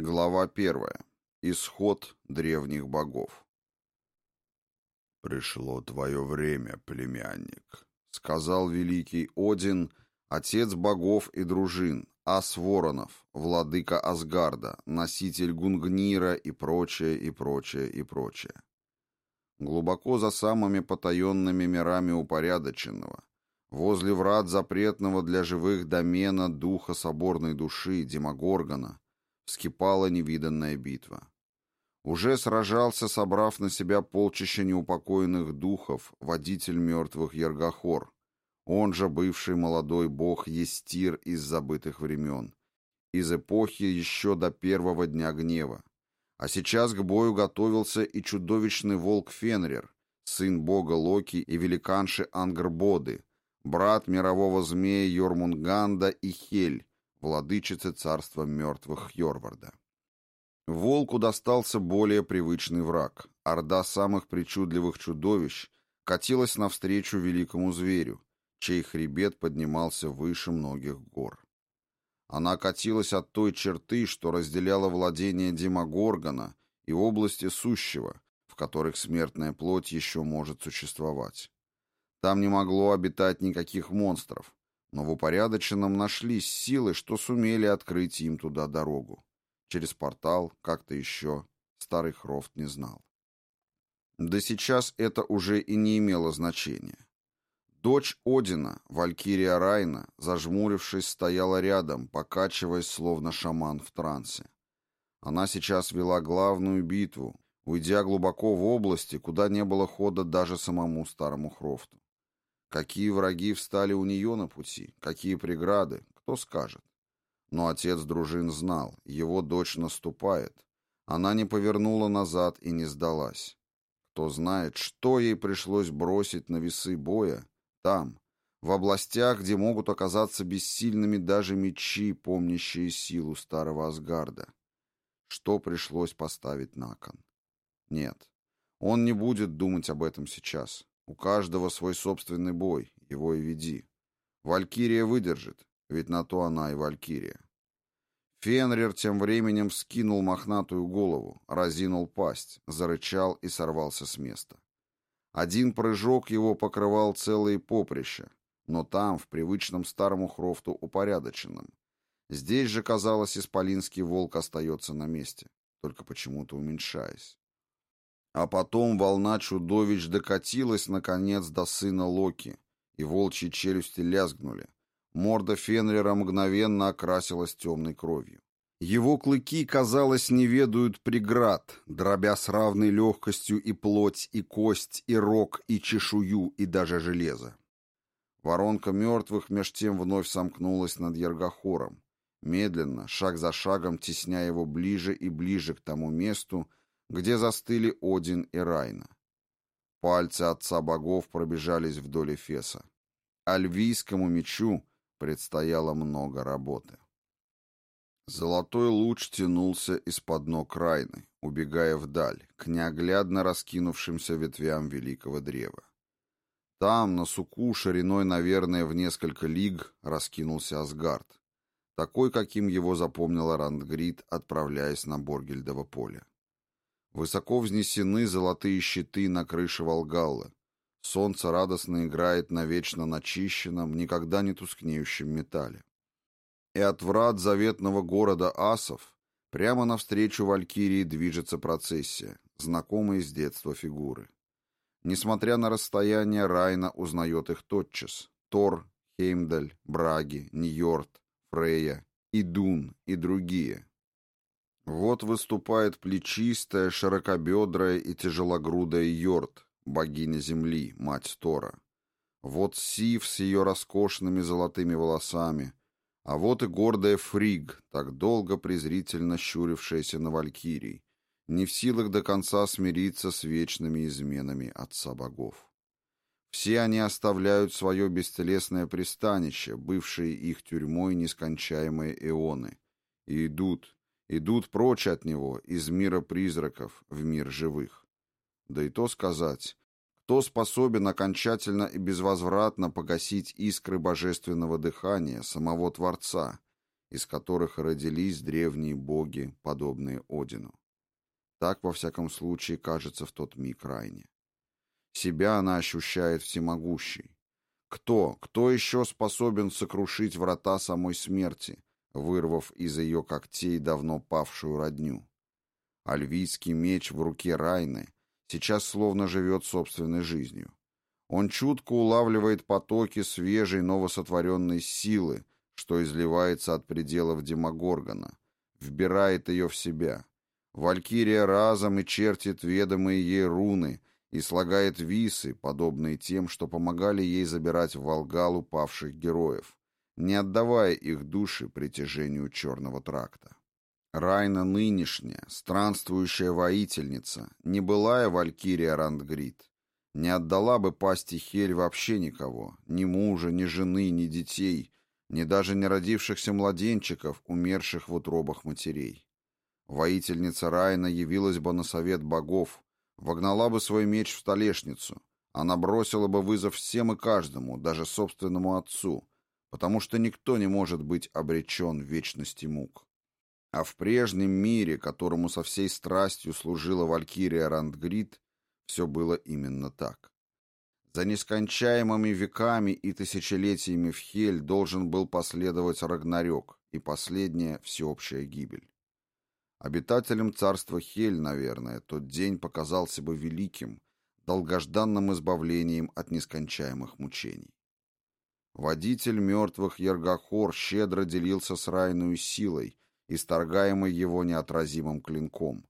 Глава первая. Исход древних богов. «Пришло твое время, племянник», — сказал великий Один, отец богов и дружин, ас Воронов, владыка Асгарда, носитель Гунгнира и прочее, и прочее, и прочее. Глубоко за самыми потаенными мирами упорядоченного, возле врат запретного для живых домена духа соборной души Демогоргона, вскипала невиданная битва. Уже сражался, собрав на себя полчища неупокоенных духов, водитель мертвых Ергохор, он же бывший молодой бог Естир из забытых времен, из эпохи еще до первого дня гнева. А сейчас к бою готовился и чудовищный волк Фенрир, сын бога Локи и великанши Ангрбоды, брат мирового змея Йормунганда и Хель, владычицы царства мертвых Йорварда. Волку достался более привычный враг. Орда самых причудливых чудовищ катилась навстречу великому зверю, чей хребет поднимался выше многих гор. Она катилась от той черты, что разделяла владение Димагоргона и области сущего, в которых смертная плоть еще может существовать. Там не могло обитать никаких монстров, но в упорядоченном нашлись силы, что сумели открыть им туда дорогу. Через портал, как-то еще, старый Хрофт не знал. Да сейчас это уже и не имело значения. Дочь Одина, Валькирия Райна, зажмурившись, стояла рядом, покачиваясь, словно шаман в трансе. Она сейчас вела главную битву, уйдя глубоко в области, куда не было хода даже самому старому Хрофту. Какие враги встали у нее на пути, какие преграды, кто скажет. Но отец дружин знал, его дочь наступает. Она не повернула назад и не сдалась. Кто знает, что ей пришлось бросить на весы боя там, в областях, где могут оказаться бессильными даже мечи, помнящие силу старого Асгарда. Что пришлось поставить на кон? Нет, он не будет думать об этом сейчас. У каждого свой собственный бой, его и веди. Валькирия выдержит, ведь на то она и Валькирия. Фенрир тем временем скинул мохнатую голову, разинул пасть, зарычал и сорвался с места. Один прыжок его покрывал целые поприща, но там, в привычном старому хрофту упорядоченном. Здесь же, казалось, исполинский волк остается на месте, только почему-то уменьшаясь. А потом волна чудовищ докатилась, наконец, до сына Локи, и волчьи челюсти лязгнули. Морда Фенрира мгновенно окрасилась темной кровью. Его клыки, казалось, не ведают преград, дробя с равной легкостью и плоть, и кость, и рог, и чешую, и даже железо. Воронка мертвых меж тем вновь сомкнулась над Ергохором, медленно, шаг за шагом, тесня его ближе и ближе к тому месту, где застыли Один и Райна. Пальцы отца богов пробежались вдоль Эфеса. Альвийскому мечу предстояло много работы. Золотой луч тянулся из-под ног Райны, убегая вдаль, к неоглядно раскинувшимся ветвям великого древа. Там, на суку, шириной, наверное, в несколько лиг, раскинулся Асгард, такой, каким его запомнила Рандгрид, отправляясь на Боргельдово поле. Высоко взнесены золотые щиты на крыше Волгаллы. Солнце радостно играет на вечно начищенном, никогда не тускнеющем металле. И от врат заветного города Асов прямо навстречу Валькирии движется процессия, знакомые с детства фигуры. Несмотря на расстояние, Райна узнает их тотчас. Тор, Хеймдаль, Браги, Ньорд, Фрея, Идун и другие. Вот выступает плечистая, широкобедрая и тяжелогрудая Йорд, богиня земли, мать Тора. Вот Сив с ее роскошными золотыми волосами, а вот и гордая Фриг, так долго презрительно щурившаяся на Валькирий, не в силах до конца смириться с вечными изменами отца богов. Все они оставляют свое бестелесное пристанище, бывшее их тюрьмой нескончаемые эоны, и идут, идут прочь от него, из мира призраков, в мир живых. Да и то сказать, кто способен окончательно и безвозвратно погасить искры божественного дыхания самого Творца из которых родились древние боги, подобные Одину. Так, во всяком случае, кажется в тот миг Райне. Себя она ощущает всемогущей. Кто, кто еще способен сокрушить врата самой смерти, вырвав из ее когтей давно павшую родню? Альвийский меч в руке Райны сейчас словно живет собственной жизнью. Он чутко улавливает потоки свежей новосотворенной силы, что изливается от пределов Демогоргона, вбирает ее в себя. Валькирия разом и чертит ведомые ей руны и слагает висы, подобные тем, что помогали ей забирать в Волгалу павших героев, не отдавая их души притяжению черного тракта. Райна нынешняя, странствующая воительница, не былая Валькирия Рандгрид, не отдала бы пасти Хель вообще никого, ни мужа, ни жены, ни детей, ни даже не родившихся младенчиков, умерших в утробах матерей. Воительница Райна явилась бы на совет богов, вогнала бы свой меч в столешницу, она бросила бы вызов всем и каждому, даже собственному отцу, потому что никто не может быть обречен вечности мук. А в прежнем мире, которому со всей страстью служила Валькирия Рандгрид, все было именно так. За нескончаемыми веками и тысячелетиями в Хель должен был последовать Рагнарёк и последняя всеобщая гибель. Обитателям царства Хель, наверное, тот день показался бы великим, долгожданным избавлением от нескончаемых мучений. Водитель мертвых Ергахор щедро делился с райную силой, исторгаемой его неотразимым клинком,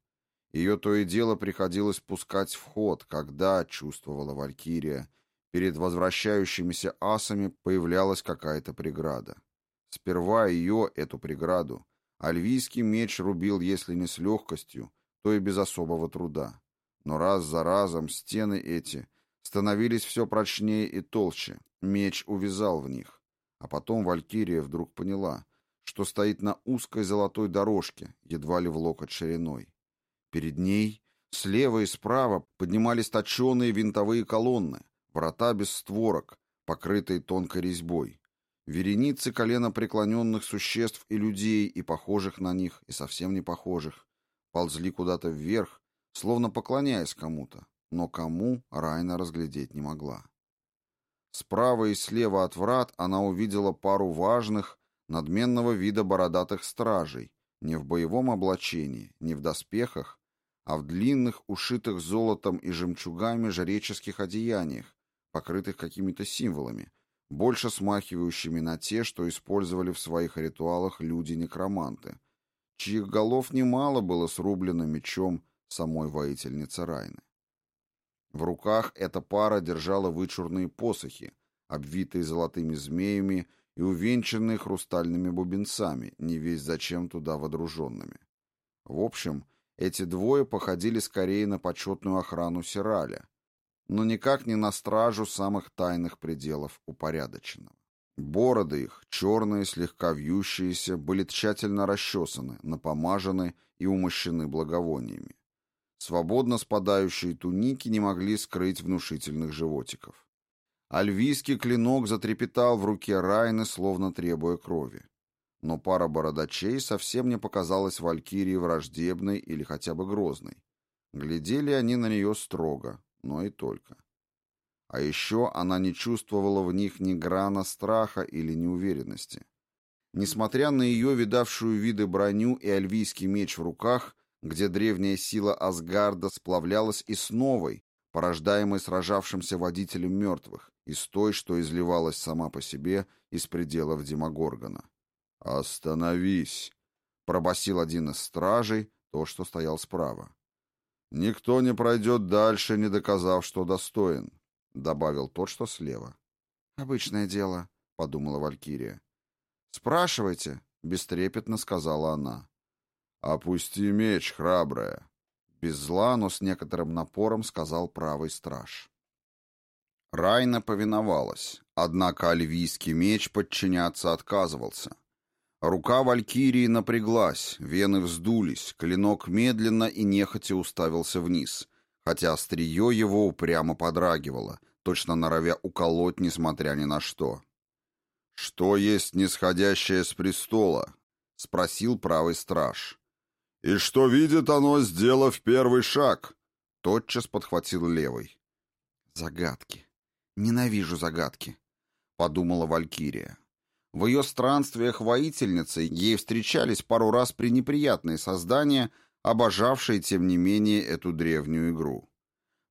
ее то и дело приходилось пускать в ход, когда, чувствовала Валькирия, перед возвращающимися асами появлялась какая-то преграда. Сперва ее, эту преграду, альвийский меч рубил, если не с легкостью, то и без особого труда. Но раз за разом стены эти становились все прочнее и толще, меч увязал в них. А потом Валькирия вдруг поняла, что стоит на узкой золотой дорожке, едва ли в локоть шириной. Перед ней, слева и справа, поднимались точеные винтовые колонны, врата без створок, покрытые тонкой резьбой. Вереницы коленопреклоненных существ и людей, и похожих на них, и совсем не похожих, ползли куда-то вверх, словно поклоняясь кому-то, но кому Райна разглядеть не могла. Справа и слева от врат она увидела пару важных, надменного вида бородатых стражей, не в боевом облачении, не в доспехах, а в длинных, ушитых золотом и жемчугами жреческих одеяниях, покрытых какими-то символами, больше смахивающими на те, что использовали в своих ритуалах люди-некроманты, чьих голов немало было срублено мечом самой воительницы Райны. В руках эта пара держала вычурные посохи, обвитые золотыми змеями и увенчанные хрустальными бубенцами, не весь зачем туда водруженными. В общем, эти двое походили скорее на почетную охрану Сираля, но никак не на стражу самых тайных пределов упорядоченного. Бороды их, черные, слегка вьющиеся, были тщательно расчесаны, напомажены и умощены благовониями. Свободно спадающие туники не могли скрыть внушительных животиков. Альвийский клинок затрепетал в руке Райны, словно требуя крови но пара бородачей совсем не показалась Валькирии враждебной или хотя бы грозной. Глядели они на нее строго, но и только. А еще она не чувствовала в них ни грана страха или неуверенности. Несмотря на ее видавшую виды броню и альвийский меч в руках, где древняя сила Асгарда сплавлялась и с новой, порождаемой сражавшимся водителем мертвых, и с той, что изливалась сама по себе из пределов Демогоргона. «Остановись!» — пробасил один из стражей, то, что стоял справа. «Никто не пройдет дальше, не доказав, что достоин», — добавил тот, что слева. «Обычное дело», — подумала Валькирия. «Спрашивайте», — бестрепетно сказала она. «Опусти меч, храбрая», — без зла, но с некоторым напором сказал правый страж. Райна повиновалась, однако альвийский меч подчиняться отказывался. Рука Валькирии напряглась, вены вздулись, клинок медленно и нехотя уставился вниз, хотя острие его упрямо подрагивало, точно норовя уколоть, несмотря ни на что. «Что есть нисходящее с престола?» спросил правый страж. «И что видит оно, сделав первый шаг?» Тотчас подхватил левый. «Загадки. Ненавижу загадки», — подумала Валькирия. В ее странствиях воительницей ей встречались пару раз пренеприятные создания, обожавшие, тем не менее, эту древнюю игру.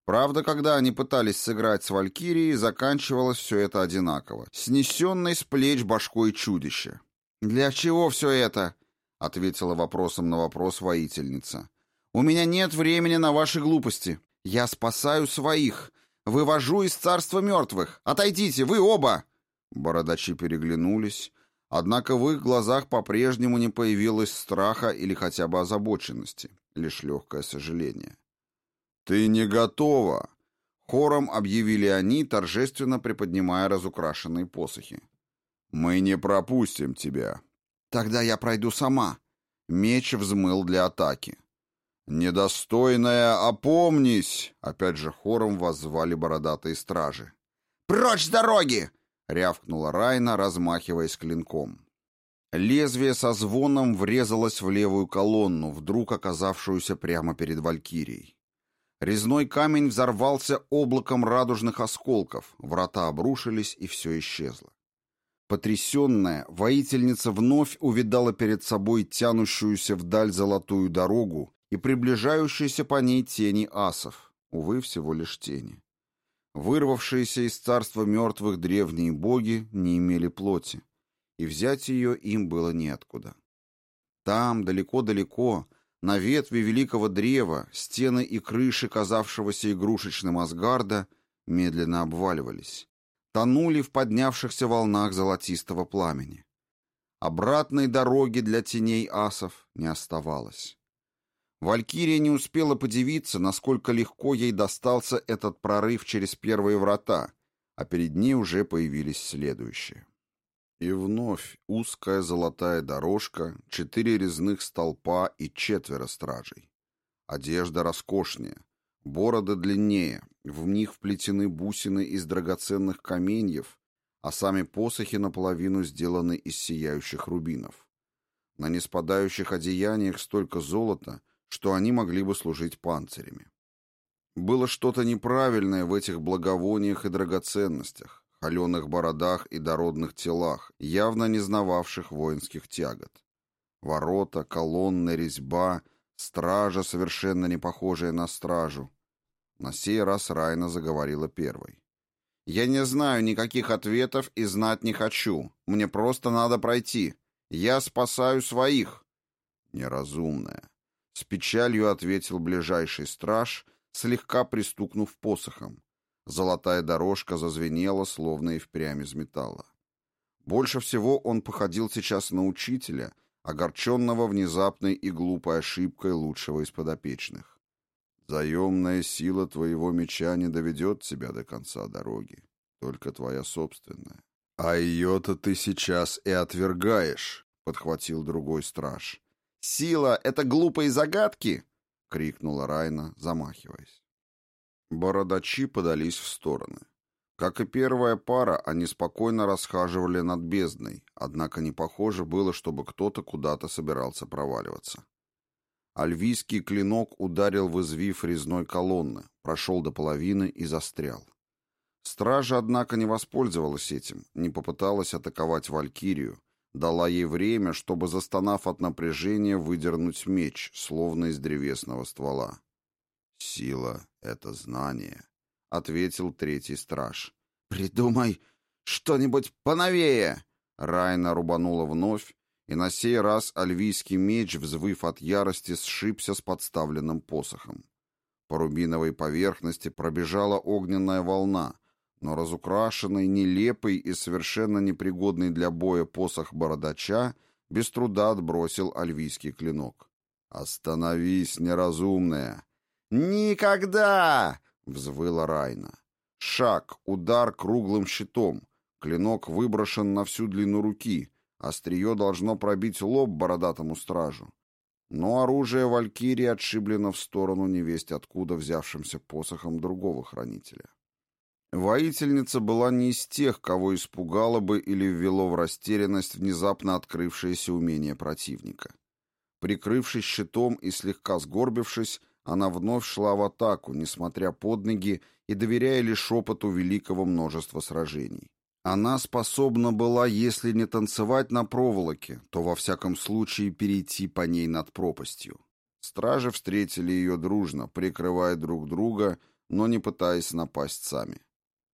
Правда, когда они пытались сыграть с Валькирией, заканчивалось все это одинаково, снесенной с плеч башкой чудища. «Для чего все это?» — ответила вопросом на вопрос воительница. «У меня нет времени на ваши глупости. Я спасаю своих. Вывожу из царства мертвых. Отойдите, вы оба!» Бородачи переглянулись, однако в их глазах по-прежнему не появилось страха или хотя бы озабоченности, лишь легкое сожаление. «Ты не готова!» — хором объявили они, торжественно приподнимая разукрашенные посохи. «Мы не пропустим тебя». «Тогда я пройду сама». Меч взмыл для атаки. «Недостойная, опомнись!» — опять же хором воззвали бородатые стражи. «Прочь с дороги!» — рявкнула Райна, размахиваясь клинком. Лезвие со звоном врезалось в левую колонну, вдруг оказавшуюся прямо перед Валькирией. Резной камень взорвался облаком радужных осколков, врата обрушились, и все исчезло. Потрясенная, воительница вновь увидала перед собой тянущуюся вдаль золотую дорогу и приближающиеся по ней тени асов, увы, всего лишь тени. Вырвавшиеся из царства мертвых древние боги не имели плоти, и взять ее им было неоткуда. Там, далеко-далеко, на ветви великого древа стены и крыши казавшегося игрушечным Асгарда медленно обваливались, тонули в поднявшихся волнах золотистого пламени. Обратной дороги для теней асов не оставалось. Валькирия не успела подивиться, насколько легко ей достался этот прорыв через первые врата, а перед ней уже появились следующие. И вновь узкая золотая дорожка, четыре резных столпа и четверо стражей. Одежда роскошнее, бороды длиннее, в них вплетены бусины из драгоценных каменьев, а сами посохи наполовину сделаны из сияющих рубинов. На неспадающих одеяниях столько золота, что они могли бы служить панцирями. Было что-то неправильное в этих благовониях и драгоценностях, холеных бородах и дородных телах, явно не знававших воинских тягот. Ворота, колонны, резьба, стража, совершенно не похожая на стражу. На сей раз Райна заговорила первой. «Я не знаю никаких ответов и знать не хочу. Мне просто надо пройти. Я спасаю своих». «Неразумная», — с печалью ответил ближайший страж, слегка пристукнув посохом. Золотая дорожка зазвенела, словно и впрямь из металла. Больше всего он походил сейчас на учителя, огорченного внезапной и глупой ошибкой лучшего из подопечных. «Заемная сила твоего меча не доведет тебя до конца дороги, только твоя собственная. А ее-то ты сейчас и отвергаешь», — подхватил другой страж. «Сила — это глупые загадки!» — крикнула Райна, замахиваясь. Бородачи подались в стороны. Как и первая пара, они спокойно расхаживали над бездной, однако не похоже было, чтобы кто-то куда-то собирался проваливаться. Альвийский клинок ударил в извив резной колонны, прошел до половины и застрял. Стража, однако, не воспользовалась этим, не попыталась атаковать Валькирию, дала ей время, чтобы, застонав от напряжения, выдернуть меч, словно из древесного ствола. «Сила — это знание», — ответил третий страж. «Придумай что-нибудь поновее!» Райна рубанула вновь, и на сей раз альвийский меч, взвыв от ярости, сшибся с подставленным посохом. По рубиновой поверхности пробежала огненная волна, но разукрашенный, нелепый и совершенно непригодный для боя посох бородача без труда отбросил альвийский клинок. «Остановись, неразумная!» «Никогда!» — взвыла Райна. Шаг, удар круглым щитом. Клинок выброшен на всю длину руки. Острие должно пробить лоб бородатому стражу. Но оружие Валькирии отшиблено в сторону невесть откуда взявшимся посохом другого хранителя. Воительница была не из тех, кого испугало бы или ввело в растерянность внезапно открывшееся умение противника. Прикрывшись щитом и слегка сгорбившись, она вновь шла в атаку, несмотря под ноги и доверяя лишь опыту великого множества сражений. Она способна была, если не танцевать на проволоке, то во всяком случае перейти по ней над пропастью. Стражи встретили ее дружно, прикрывая друг друга, но не пытаясь напасть сами.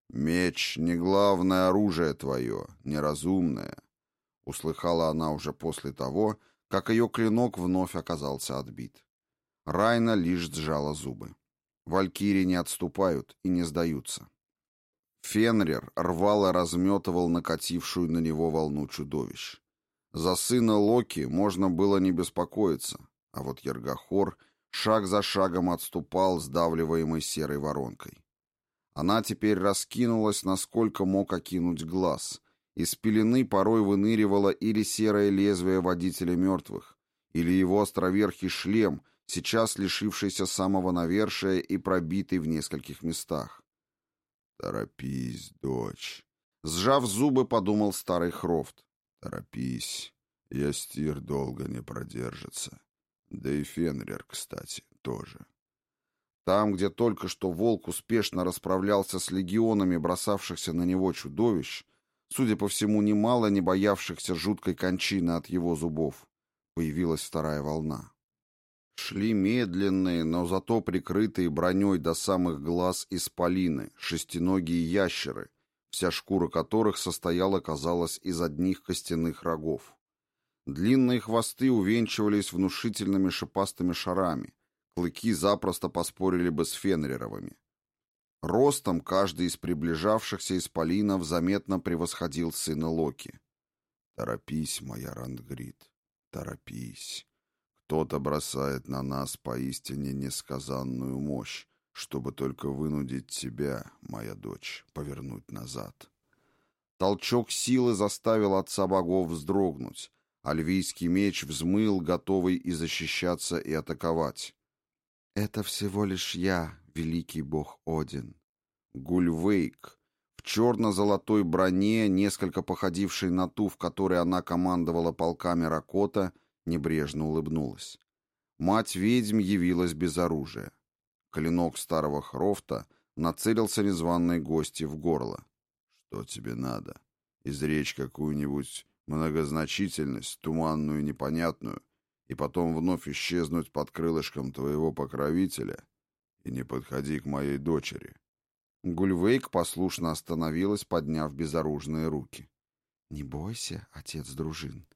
«Меч — не главное оружие твое, неразумное», — услыхала она уже после того, как ее клинок вновь оказался отбит. Райна лишь сжала зубы. Валькирии не отступают и не сдаются. Фенрир рвал и разметывал накатившую на него волну чудовищ. За сына Локи можно было не беспокоиться, а вот Ергохор шаг за шагом отступал, сдавливаемой серой воронкой. Она теперь раскинулась, насколько мог окинуть глаз. Из пелены порой выныривало или серое лезвие водителя мертвых, или его островерхий шлем, сейчас лишившийся самого навершия и пробитый в нескольких местах. «Торопись, дочь!» Сжав зубы, подумал старый Хрофт. «Торопись, Ястир долго не продержится. Да и Фенрир, кстати, тоже». Там, где только что волк успешно расправлялся с легионами бросавшихся на него чудовищ, судя по всему, немало не боявшихся жуткой кончины от его зубов, появилась вторая волна. Шли медленные, но зато прикрытые броней до самых глаз исполины, шестиногие ящеры, вся шкура которых состояла, казалось, из одних костяных рогов. Длинные хвосты увенчивались внушительными шипастыми шарами, клыки запросто поспорили бы с фенрировыми. Ростом каждый из приближавшихся исполинов заметно превосходил сына Локи. «Торопись, моя Рандгрид, торопись!» Кто-то бросает на нас поистине несказанную мощь, чтобы только вынудить тебя, моя дочь, повернуть назад. Толчок силы заставил отца богов вздрогнуть, а львийский меч взмыл, готовый и защищаться, и атаковать. «Это всего лишь я, великий бог Один». Гульвейк, в черно-золотой броне, несколько походившей на ту, в которой она командовала полками Ракота, — небрежно улыбнулась. Мать ведьм явилась без оружия. Клинок старого Хрофта нацелился незваной гости в горло. «Что тебе надо? Изречь какую-нибудь многозначительность, туманную непонятную, и потом вновь исчезнуть под крылышком твоего покровителя? И не подходи к моей дочери». Гульвейк послушно остановилась, подняв безоружные руки. «Не бойся, отец дружин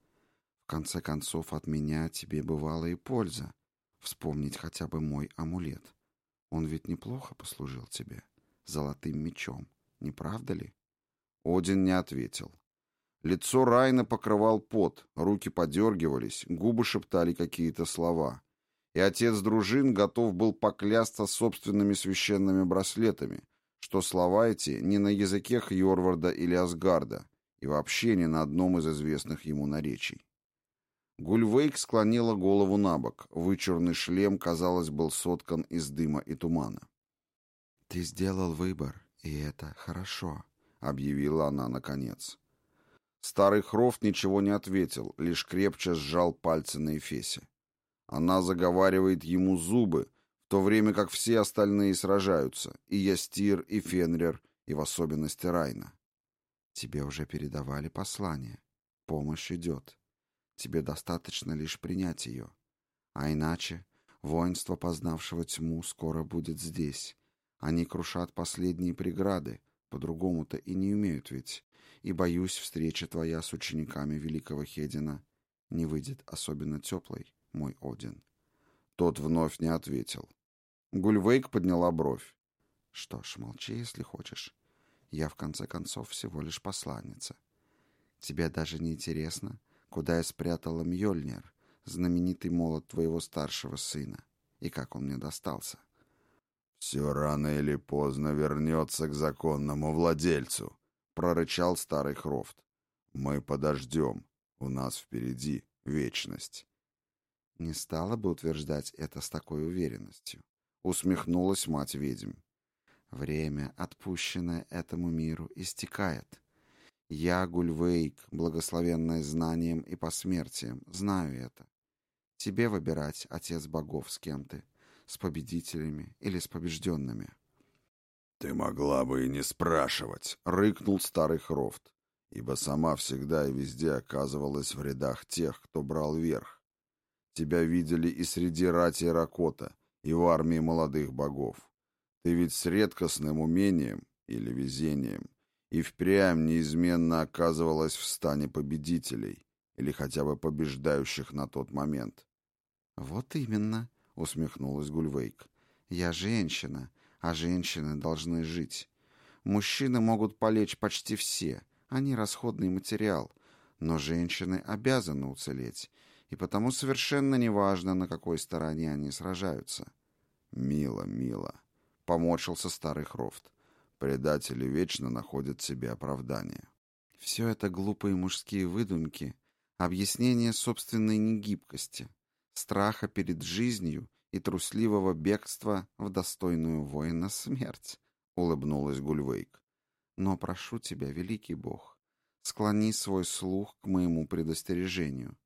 конце концов, от меня тебе бывала и польза. Вспомнить хотя бы мой амулет. Он ведь неплохо послужил тебе. Золотым мечом. Не правда ли? Один не ответил. Лицо Райна покрывал пот, руки подергивались, губы шептали какие-то слова. И отец дружин готов был поклясться собственными священными браслетами, что слова эти не на языке Хьорварда или Асгарда, и вообще не на одном из известных ему наречий. Гульвейк склонила голову на бок. Вычурный шлем, казалось, был соткан из дыма и тумана. «Ты сделал выбор, и это хорошо», — объявила она наконец. Старый Хрофт ничего не ответил, лишь крепче сжал пальцы на Эфесе. Она заговаривает ему зубы, в то время как все остальные сражаются, и Ястир, и Фенрир, и в особенности Райна. «Тебе уже передавали послание. Помощь идет. Тебе достаточно лишь принять ее. А иначе воинство, познавшего тьму, скоро будет здесь. Они крушат последние преграды, по-другому-то и не умеют ведь. И, боюсь, встреча твоя с учениками великого Хедина не выйдет особенно теплой, мой Один. Тот вновь не ответил. Гульвейк подняла бровь. Что ж, молчи, если хочешь. Я, в конце концов, всего лишь посланница. Тебе даже не интересно, куда я спрятала Мьёльнир, знаменитый молот твоего старшего сына, и как он мне достался. «Все рано или поздно вернется к законному владельцу», — прорычал старый Хрофт. «Мы подождем. У нас впереди вечность». Не стала бы утверждать это с такой уверенностью. Усмехнулась мать ведьм. Время, отпущенное этому миру, истекает. Я, Гульвейк, благословенная знанием и посмертием, знаю это. Тебе выбирать, отец богов, с кем ты, с победителями или с побежденными. «Ты могла бы и не спрашивать», — рыкнул старый Хрофт, ибо сама всегда и везде оказывалась в рядах тех, кто брал верх. Тебя видели и среди рати Ракота, и в армии молодых богов. Ты ведь с редкостным умением или везением и впрямь неизменно оказывалась в стане победителей или хотя бы побеждающих на тот момент. «Вот именно», — усмехнулась Гульвейк. «Я женщина, а женщины должны жить. Мужчины могут полечь почти все, они расходный материал, но женщины обязаны уцелеть, и потому совершенно неважно, на какой стороне они сражаются». «Мило, мило», — поморщился старый Хрофт. Предатели вечно находят себе оправдание. Все это глупые мужские выдумки, объяснение собственной негибкости, страха перед жизнью и трусливого бегства в достойную воина смерть, — улыбнулась Гульвейк. Но прошу тебя, великий бог, склони свой слух к моему предостережению.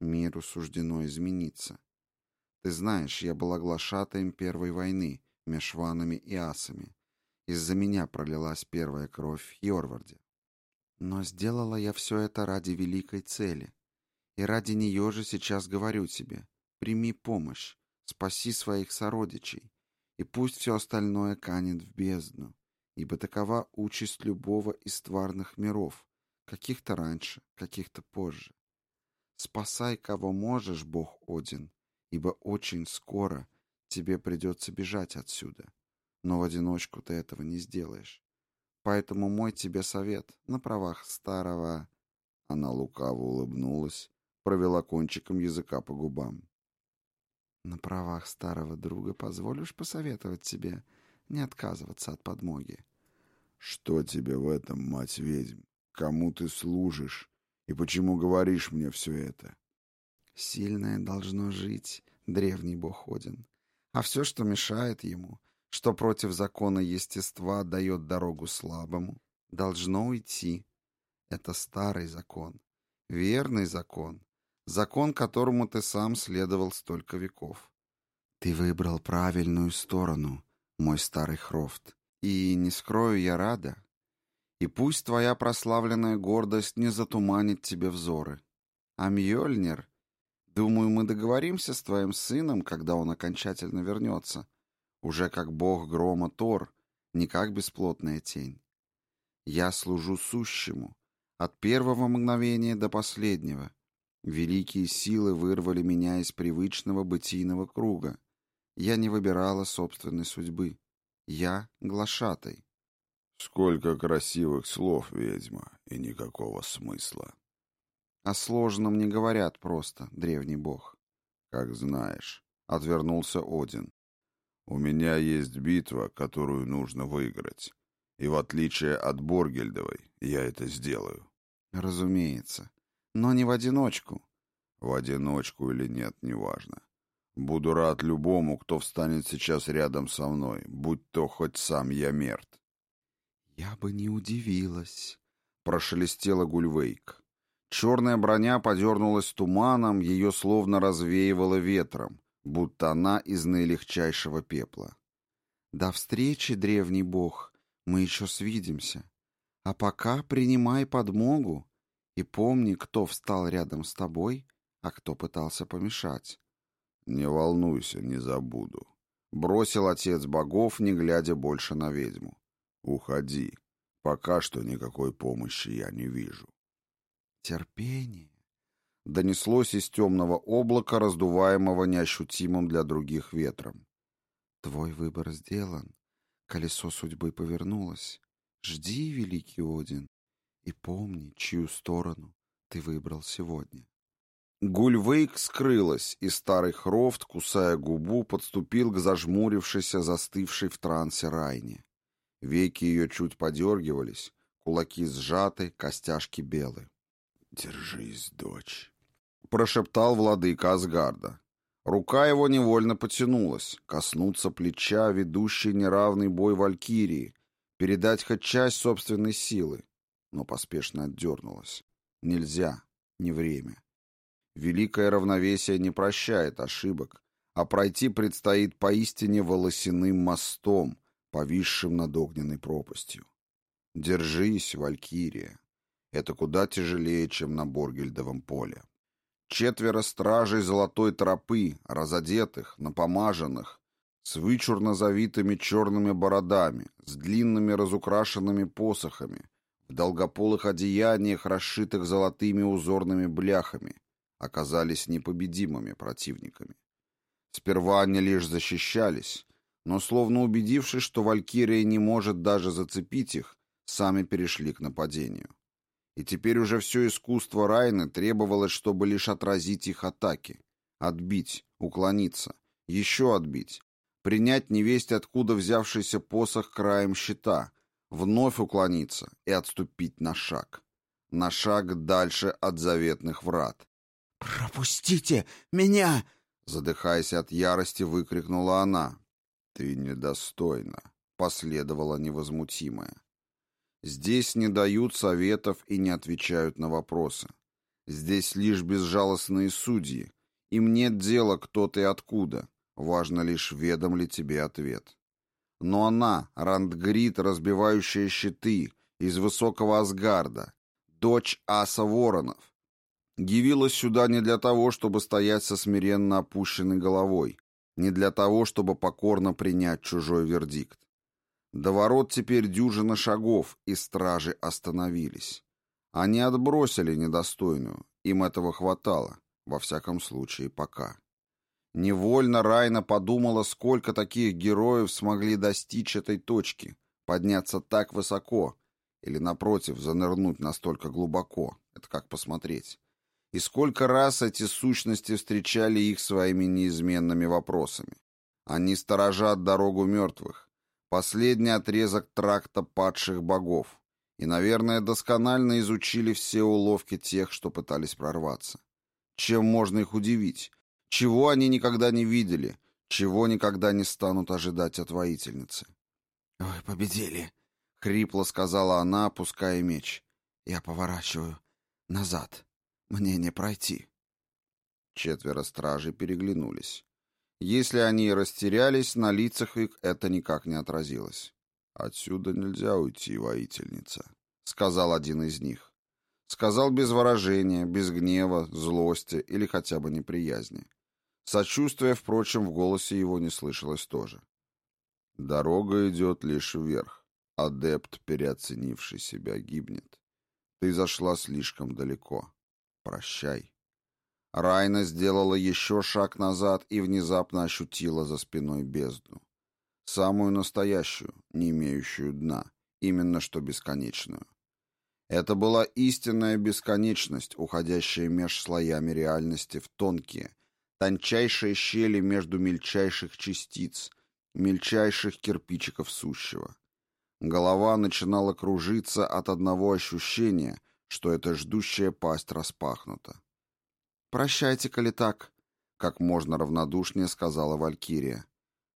Миру суждено измениться. Ты знаешь, я была глашатаем Первой войны меж ванами и асами, из-за меня пролилась первая кровь в Йорварде. Но сделала я все это ради великой цели. И ради нее же сейчас говорю тебе, прими помощь, спаси своих сородичей, и пусть все остальное канет в бездну, ибо такова участь любого из тварных миров, каких-то раньше, каких-то позже. Спасай, кого можешь, Бог Один, ибо очень скоро тебе придется бежать отсюда но в одиночку ты этого не сделаешь. Поэтому мой тебе совет на правах старого...» Она лукаво улыбнулась, провела кончиком языка по губам. «На правах старого друга позволишь посоветовать тебе не отказываться от подмоги?» «Что тебе в этом, мать ведьм? Кому ты служишь? И почему говоришь мне все это?» «Сильное должно жить, древний бог Один, а все, что мешает ему, что против закона естества дает дорогу слабому, должно уйти. Это старый закон, верный закон, закон, которому ты сам следовал столько веков. Ты выбрал правильную сторону, мой старый Хрофт, и, не скрою, я рада. И пусть твоя прославленная гордость не затуманит тебе взоры. А Мьёльнир, думаю, мы договоримся с твоим сыном, когда он окончательно вернется, уже как бог грома Тор, не как бесплотная тень. Я служу сущему, от первого мгновения до последнего. Великие силы вырвали меня из привычного бытийного круга. Я не выбирала собственной судьбы. Я глашатай. Сколько красивых слов, ведьма, и никакого смысла. О сложном не говорят просто, древний бог. Как знаешь, отвернулся Один. У меня есть битва, которую нужно выиграть. И в отличие от Боргельдовой, я это сделаю. Разумеется. Но не в одиночку. В одиночку или нет, неважно. Буду рад любому, кто встанет сейчас рядом со мной, будь то хоть сам я мертв. Я бы не удивилась, прошелестела Гульвейк. Черная броня подернулась туманом, ее словно развеивало ветром, будто она из наилегчайшего пепла. «До встречи, древний бог, мы еще свидимся. А пока принимай подмогу и помни, кто встал рядом с тобой, а кто пытался помешать». «Не волнуйся, не забуду», — бросил отец богов, не глядя больше на ведьму. «Уходи. Пока что никакой помощи я не вижу». «Терпение», донеслось из темного облака, раздуваемого неощутимым для других ветром. «Твой выбор сделан. Колесо судьбы повернулось. Жди, великий Один, и помни, чью сторону ты выбрал сегодня». Гульвейк скрылась, и старый Хрофт, кусая губу, подступил к зажмурившейся, застывшей в трансе Райне. Веки ее чуть подергивались, кулаки сжаты, костяшки белы. «Держись, дочь», — прошептал владыка Асгарда. Рука его невольно потянулась, коснуться плеча ведущей неравный бой валькирии, передать хоть часть собственной силы, но поспешно отдернулась. Нельзя, не время. Великое равновесие не прощает ошибок, а пройти предстоит поистине волосяным мостом, повисшим над огненной пропастью. Держись, Валькирия. Это куда тяжелее, чем на Боргельдовом поле. Четверо стражей золотой тропы, разодетых, напомаженных, с вычурно завитыми черными бородами, с длинными разукрашенными посохами, в долгополых одеяниях, расшитых золотыми узорными бляхами, оказались непобедимыми противниками. Сперва они лишь защищались, но, словно убедившись, что Валькирия не может даже зацепить их, сами перешли к нападению. И теперь уже все искусство Райны требовалось, чтобы лишь отразить их атаки. Отбить, уклониться, еще отбить, принять невесть откуда взявшийся посох краем щита, вновь уклониться и отступить на шаг. На шаг дальше от заветных врат. «Пропустите меня!» Задыхаясь от ярости, выкрикнула она. «Ты недостойна», — последовала невозмутимая. Здесь не дают советов и не отвечают на вопросы. Здесь лишь безжалостные судьи. Им нет дела, кто ты и откуда. Важно лишь, ведом ли тебе ответ. Но она, Рандгрид, разбивающая щиты, из высокого Асгарда, дочь Аса Воронов, явилась сюда не для того, чтобы стоять со смиренно опущенной головой, не для того, чтобы покорно принять чужой вердикт. До ворот теперь дюжина шагов, и стражи остановились. Они отбросили недостойную, им этого хватало, во всяком случае пока. Невольно Райна подумала, сколько таких героев смогли достичь этой точки, подняться так высоко, или, напротив, занырнуть настолько глубоко, это как посмотреть. И сколько раз эти сущности встречали их своими неизменными вопросами. Они сторожат дорогу мертвых, Последний отрезок тракта падших богов. И, наверное, досконально изучили все уловки тех, что пытались прорваться. Чем можно их удивить? Чего они никогда не видели? Чего никогда не станут ожидать от воительницы? «Вы победили», — хрипло сказала она, опуская меч. «Я поворачиваю. Назад. Мне не пройти». Четверо стражей переглянулись. Если они растерялись, на лицах их это никак не отразилось. «Отсюда нельзя уйти, воительница», — сказал один из них. Сказал без выражения, без гнева, злости или хотя бы неприязни. Сочувствия, впрочем, в голосе его не слышалось тоже. «Дорога идет лишь вверх. Адепт, переоценивший себя, гибнет. Ты зашла слишком далеко. Прощай». Райна сделала еще шаг назад и внезапно ощутила за спиной бездну. Самую настоящую, не имеющую дна, именно что бесконечную. Это была истинная бесконечность, уходящая меж слоями реальности в тонкие, тончайшие щели между мельчайших частиц, мельчайших кирпичиков сущего. Голова начинала кружиться от одного ощущения, что эта ждущая пасть распахнута. «Прощайте, коли так», — как можно равнодушнее сказала Валькирия.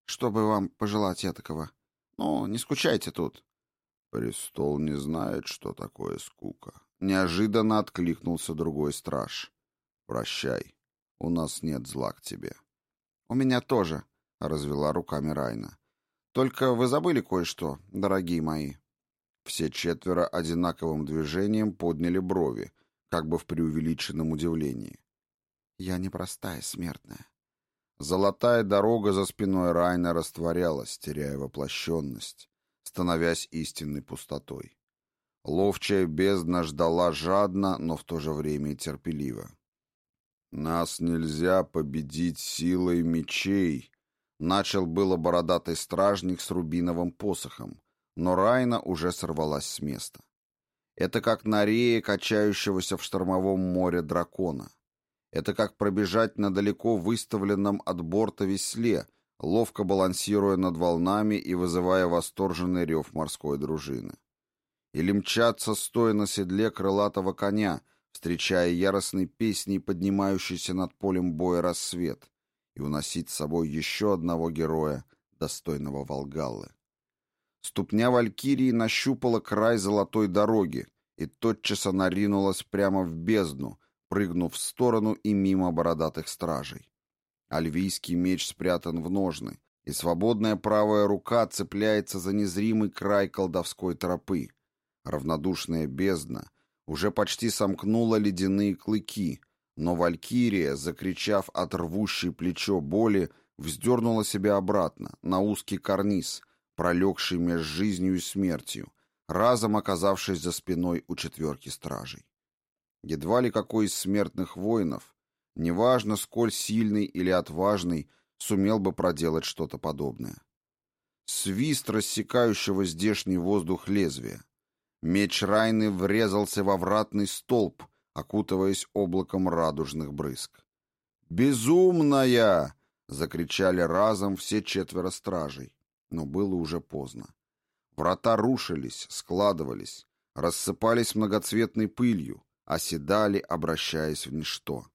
«Что бы вам пожелать я такого? Ну, не скучайте тут». «Престол не знает, что такое скука». Неожиданно откликнулся другой страж. «Прощай, у нас нет зла к тебе». «У меня тоже», — развела руками Райна. «Только вы забыли кое-что, дорогие мои». Все четверо одинаковым движением подняли брови, как бы в преувеличенном удивлении. Я непростая смертная. Золотая дорога за спиной Райна растворялась, теряя воплощенность, становясь истинной пустотой. Ловчая бездна ждала жадно, но в то же время и терпеливо. «Нас нельзя победить силой мечей», — начал было бородатый стражник с рубиновым посохом, но Райна уже сорвалась с места. Это как на рее, качающегося в штормовом море дракона. Это как пробежать на далеко выставленном от борта весле, ловко балансируя над волнами и вызывая восторженный рев морской дружины. Или мчаться, стоя на седле крылатого коня, встречая яростной песней поднимающийся над полем боя рассвет, и уносить с собой еще одного героя, достойного Волгаллы. Ступня Валькирии нащупала край золотой дороги, и тотчас она ринулась прямо в бездну, прыгнув в сторону и мимо бородатых стражей. Альвийский меч спрятан в ножны, и свободная правая рука цепляется за незримый край колдовской тропы. Равнодушная бездна уже почти сомкнула ледяные клыки, но Валькирия, закричав от рвущей плечо боли, вздернула себя обратно, на узкий карниз, пролегший меж жизнью и смертью, разом оказавшись за спиной у четверки стражей. Едва ли какой из смертных воинов, неважно, сколь сильный или отважный, сумел бы проделать что-то подобное. Свист рассекающего здешний воздух лезвия. Меч Райны врезался во вратный столб, окутываясь облаком радужных брызг. «Безумная!» — закричали разом все четверо стражей но было уже поздно. Врата рушились, складывались, рассыпались многоцветной пылью, оседали, обращаясь в ничто.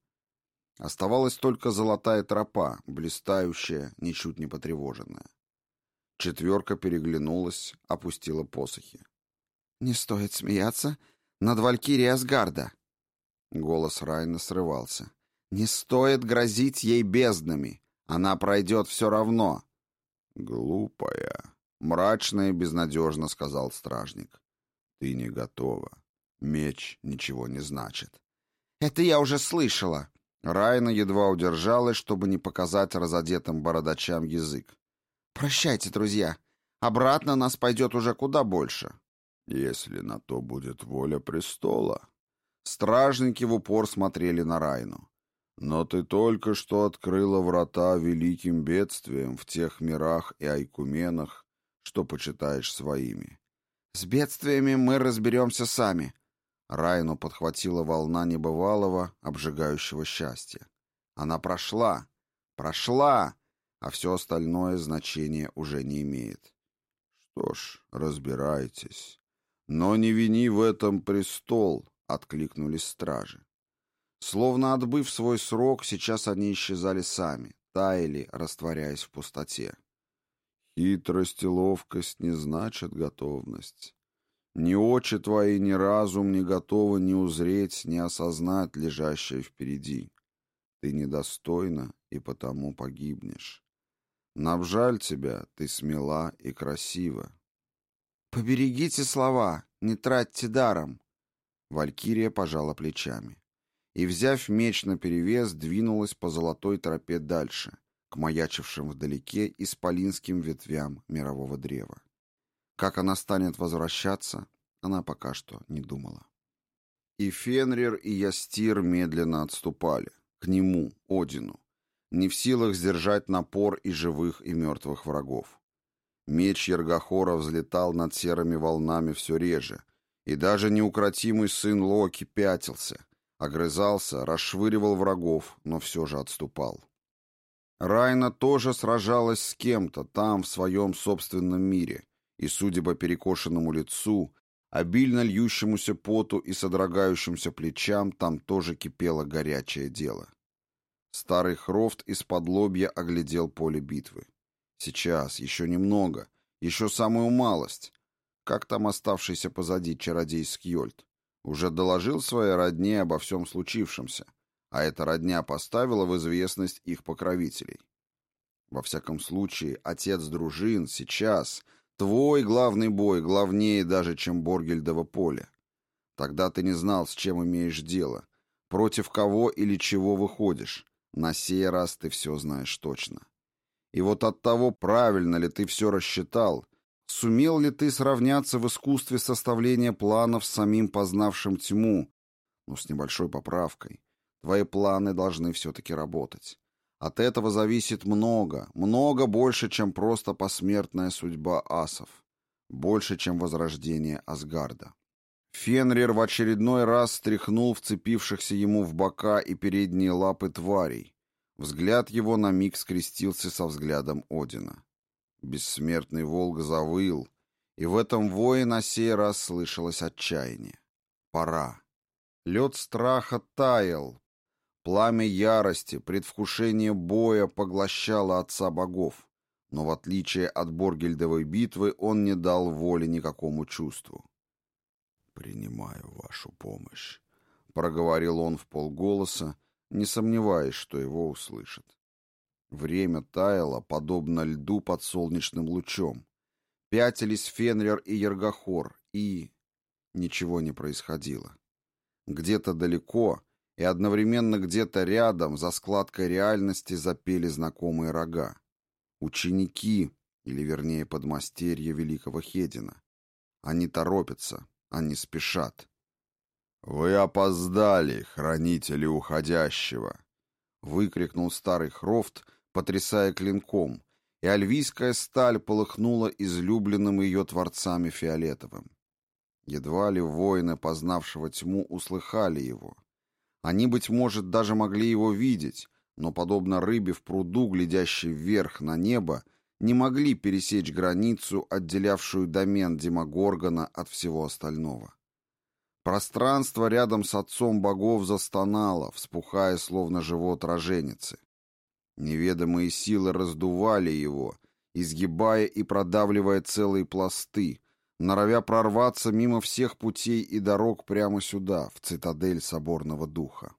Оставалась только золотая тропа, блистающая, ничуть не потревоженная. Четверка переглянулась, опустила посохи. «Не стоит смеяться над Валькирией Асгарда!» Голос Райна срывался. «Не стоит грозить ей безднами! Она пройдет все равно!» «Глупая», — мрачно и безнадежно сказал стражник. «Ты не готова. Меч ничего не значит». «Это я уже слышала». Райна едва удержалась, чтобы не показать разодетым бородачам язык. «Прощайте, друзья. Обратно нас пойдет уже куда больше». «Если на то будет воля престола». Стражники в упор смотрели на Райну. Но ты только что открыла врата великим бедствиям в тех мирах и айкуменах, что почитаешь своими. С бедствиями мы разберемся сами. Райну подхватила волна небывалого, обжигающего счастья. Она прошла, прошла, а все остальное значение уже не имеет. Что ж, разбирайтесь. Но не вини в этом престол, откликнулись стражи. Словно отбыв свой срок, сейчас они исчезали сами, таяли, растворяясь в пустоте. Хитрость и ловкость не значат готовность. Ни очи твои, ни разум не готовы ни узреть, ни осознать лежащее впереди. Ты недостойна и потому погибнешь. Набжаль тебя, ты смела и красива. «Поберегите слова, не тратьте даром!» Валькирия пожала плечами и, взяв меч наперевес, двинулась по золотой тропе дальше, к маячившим вдалеке исполинским ветвям мирового древа. Как она станет возвращаться, она пока что не думала. И Фенрир, и Ястир медленно отступали, к нему, Одину, не в силах сдержать напор и живых, и мертвых врагов. Меч Ергохора взлетал над серыми волнами все реже, и даже неукротимый сын Локи пятился, Огрызался, расшвыривал врагов, но все же отступал. Райна тоже сражалась с кем-то там, в своем собственном мире, и, судя по перекошенному лицу, обильно льющемуся поту и содрогающимся плечам, там тоже кипело горячее дело. Старый Хрофт из-под лобья оглядел поле битвы. Сейчас, еще немного, еще самую малость. Как там оставшийся позади чародей Скьольд? уже доложил своей родне обо всем случившемся, а эта родня поставила в известность их покровителей. Во всяком случае, отец дружин сейчас твой главный бой главнее даже, чем Боргельдово поле. Тогда ты не знал, с чем имеешь дело, против кого или чего выходишь. На сей раз ты все знаешь точно. И вот от того, правильно ли ты все рассчитал, Сумел ли ты сравняться в искусстве составления планов с самим познавшим тьму? Ну, с небольшой поправкой. Твои планы должны все-таки работать. От этого зависит много, много больше, чем просто посмертная судьба асов. Больше, чем возрождение Асгарда. Фенрир в очередной раз стряхнул вцепившихся ему в бока и передние лапы тварей. Взгляд его на миг скрестился со взглядом Одина. Бессмертный волк завыл, и в этом вое на сей раз слышалось отчаяние. Пора. Лед страха таял. Пламя ярости, предвкушение боя поглощало отца богов, но в отличие от Боргельдовой битвы он не дал воли никакому чувству. «Принимаю вашу помощь», — проговорил он в полголоса, не сомневаясь, что его услышат. Время таяло, подобно льду под солнечным лучом. Пятились Фенрер и Ергохор, и... Ничего не происходило. Где-то далеко и одновременно где-то рядом за складкой реальности запели знакомые рога. Ученики, или вернее подмастерья великого Хедина. Они торопятся, они спешат. «Вы опоздали, хранители уходящего!» — выкрикнул старый Хрофт, потрясая клинком, и альвийская сталь полыхнула излюбленным ее творцами фиолетовым. Едва ли воины, познавшего тьму, услыхали его. Они, быть может, даже могли его видеть, но, подобно рыбе в пруду, глядящей вверх на небо, не могли пересечь границу, отделявшую домен Демогоргона от всего остального. Пространство рядом с отцом богов застонало, вспухая, словно живот роженицы. Неведомые силы раздували его, изгибая и продавливая целые пласты, норовя прорваться мимо всех путей и дорог прямо сюда, в цитадель соборного духа.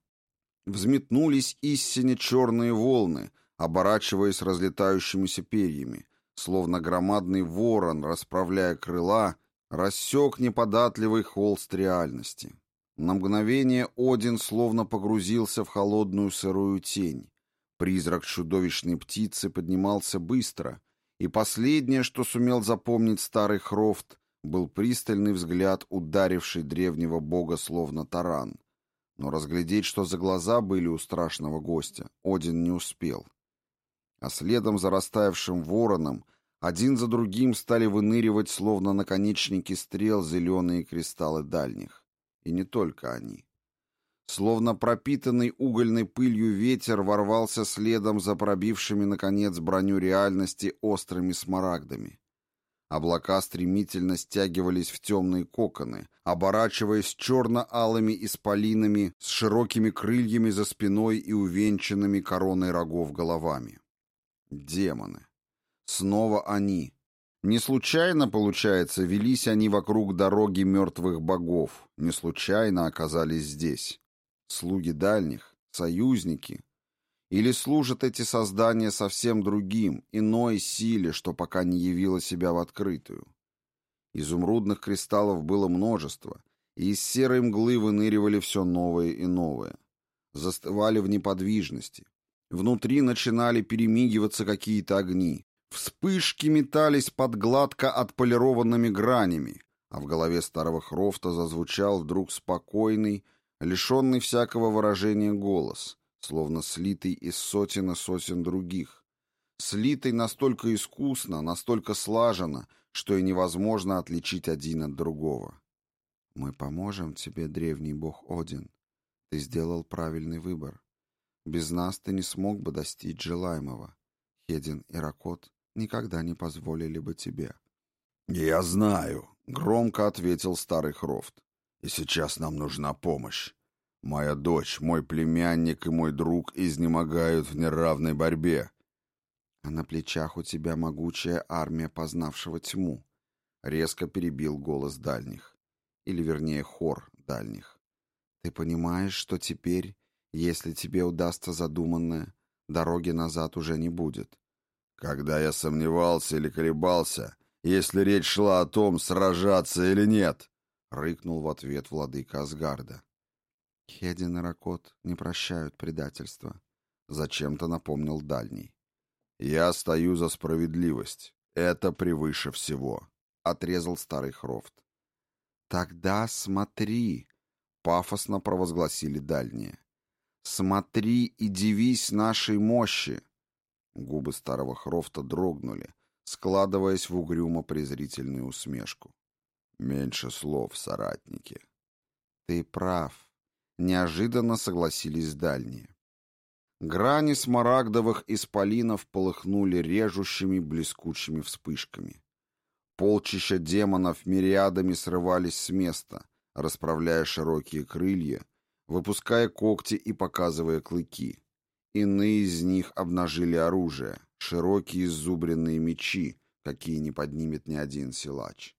Взметнулись истине черные волны, оборачиваясь разлетающимися перьями, словно громадный ворон, расправляя крыла, рассек неподатливый холст реальности. На мгновение Один словно погрузился в холодную сырую тень, Призрак чудовищной птицы поднимался быстро, и последнее, что сумел запомнить старый Хрофт, был пристальный взгляд, ударивший древнего бога словно таран. Но разглядеть, что за глаза были у страшного гостя, Один не успел. А следом за растаявшим вороном один за другим стали выныривать, словно наконечники стрел, зеленые кристаллы дальних. И не только они. Словно пропитанный угольной пылью ветер ворвался следом за пробившими, наконец, броню реальности острыми смарагдами. Облака стремительно стягивались в темные коконы, оборачиваясь черно-алыми исполинами с широкими крыльями за спиной и увенчанными короной рогов головами. Демоны. Снова они. Не случайно, получается, велись они вокруг дороги мертвых богов, не случайно оказались здесь слуги дальних, союзники? Или служат эти создания совсем другим, иной силе, что пока не явило себя в открытую? Изумрудных кристаллов было множество, и из серой мглы выныривали все новое и новое. Застывали в неподвижности. Внутри начинали перемигиваться какие-то огни. Вспышки метались под гладко отполированными гранями, а в голове старого Хрофта зазвучал вдруг спокойный, лишенный всякого выражения голос, словно слитый из сотен и сотен других, слитый настолько искусно, настолько слаженно, что и невозможно отличить один от другого. «Мы поможем тебе, древний бог Один. Ты сделал правильный выбор. Без нас ты не смог бы достичь желаемого. Хедин и Ракот никогда не позволили бы тебе». «Я знаю», — громко ответил старый Хрофт. И сейчас нам нужна помощь. Моя дочь, мой племянник и мой друг изнемогают в неравной борьбе. А на плечах у тебя могучая армия познавшего тьму. Резко перебил голос дальних. Или, вернее, хор дальних. Ты понимаешь, что теперь, если тебе удастся задуманное, дороги назад уже не будет? Когда я сомневался или колебался, если речь шла о том, сражаться или нет, рыкнул в ответ владыка Асгарда. Хедин и Ракот не прощают предательства, зачем-то напомнил дальний. Я стою за справедливость. Это превыше всего, отрезал старый Хрофт. Тогда смотри, пафосно провозгласили дальние. Смотри и дивись нашей мощи. Губы старого Хрофта дрогнули, складываясь в угрюмо-презрительную усмешку. Меньше слов, соратники. Ты прав. Неожиданно согласились дальние. Грани смарагдовых исполинов полыхнули режущими блескучими вспышками. Полчища демонов мириадами срывались с места, расправляя широкие крылья, выпуская когти и показывая клыки. Иные из них обнажили оружие, широкие иззубренные мечи, какие не поднимет ни один силач.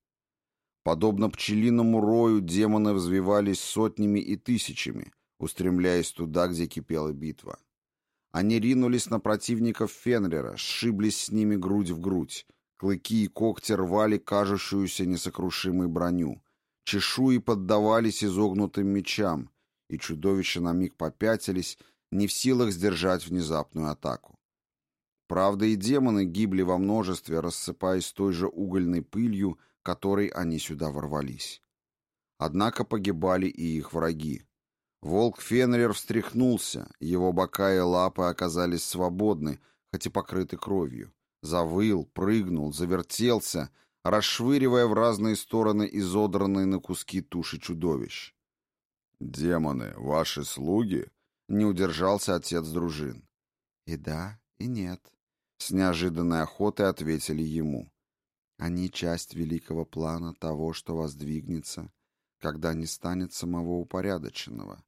Подобно пчелиному рою демоны взвивались сотнями и тысячами, устремляясь туда, где кипела битва. Они ринулись на противников Фенрера, сшиблись с ними грудь в грудь. Клыки и когти рвали кажущуюся несокрушимой броню. Чешуи поддавались изогнутым мечам, и чудовища на миг попятились, не в силах сдержать внезапную атаку. Правда, и демоны гибли во множестве, рассыпаясь той же угольной пылью, которой они сюда ворвались. Однако погибали и их враги. Волк Фенрир встряхнулся, его бока и лапы оказались свободны, хоть и покрыты кровью. Завыл, прыгнул, завертелся, расшвыривая в разные стороны изодранные на куски туши чудовищ. «Демоны, ваши слуги?» — не удержался отец дружин. «И да, и нет», — с неожиданной охотой ответили ему. «Они часть великого плана того, что воздвигнется, когда не станет самого упорядоченного,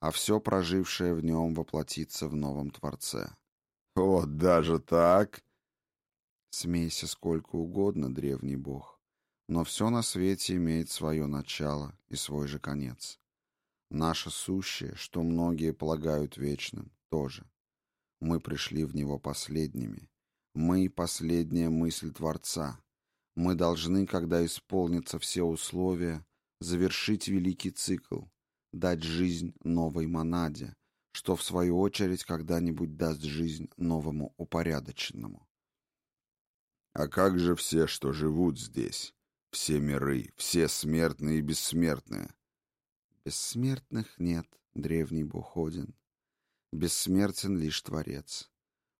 а все прожившее в нем воплотится в новом Творце. «Вот даже так?» Смейся сколько угодно, древний бог, но все на свете имеет свое начало и свой же конец. Наше сущее, что многие полагают вечным, тоже. Мы пришли в него последними. Мы — последняя мысль Творца. Мы должны, когда исполнятся все условия, завершить великий цикл, дать жизнь новой монаде, что в свою очередь когда-нибудь даст жизнь новому упорядоченному. А как же все, что живут здесь? Все миры, все смертные и бессмертные. Бессмертных нет, древний бог Один. Бессмертен лишь Творец.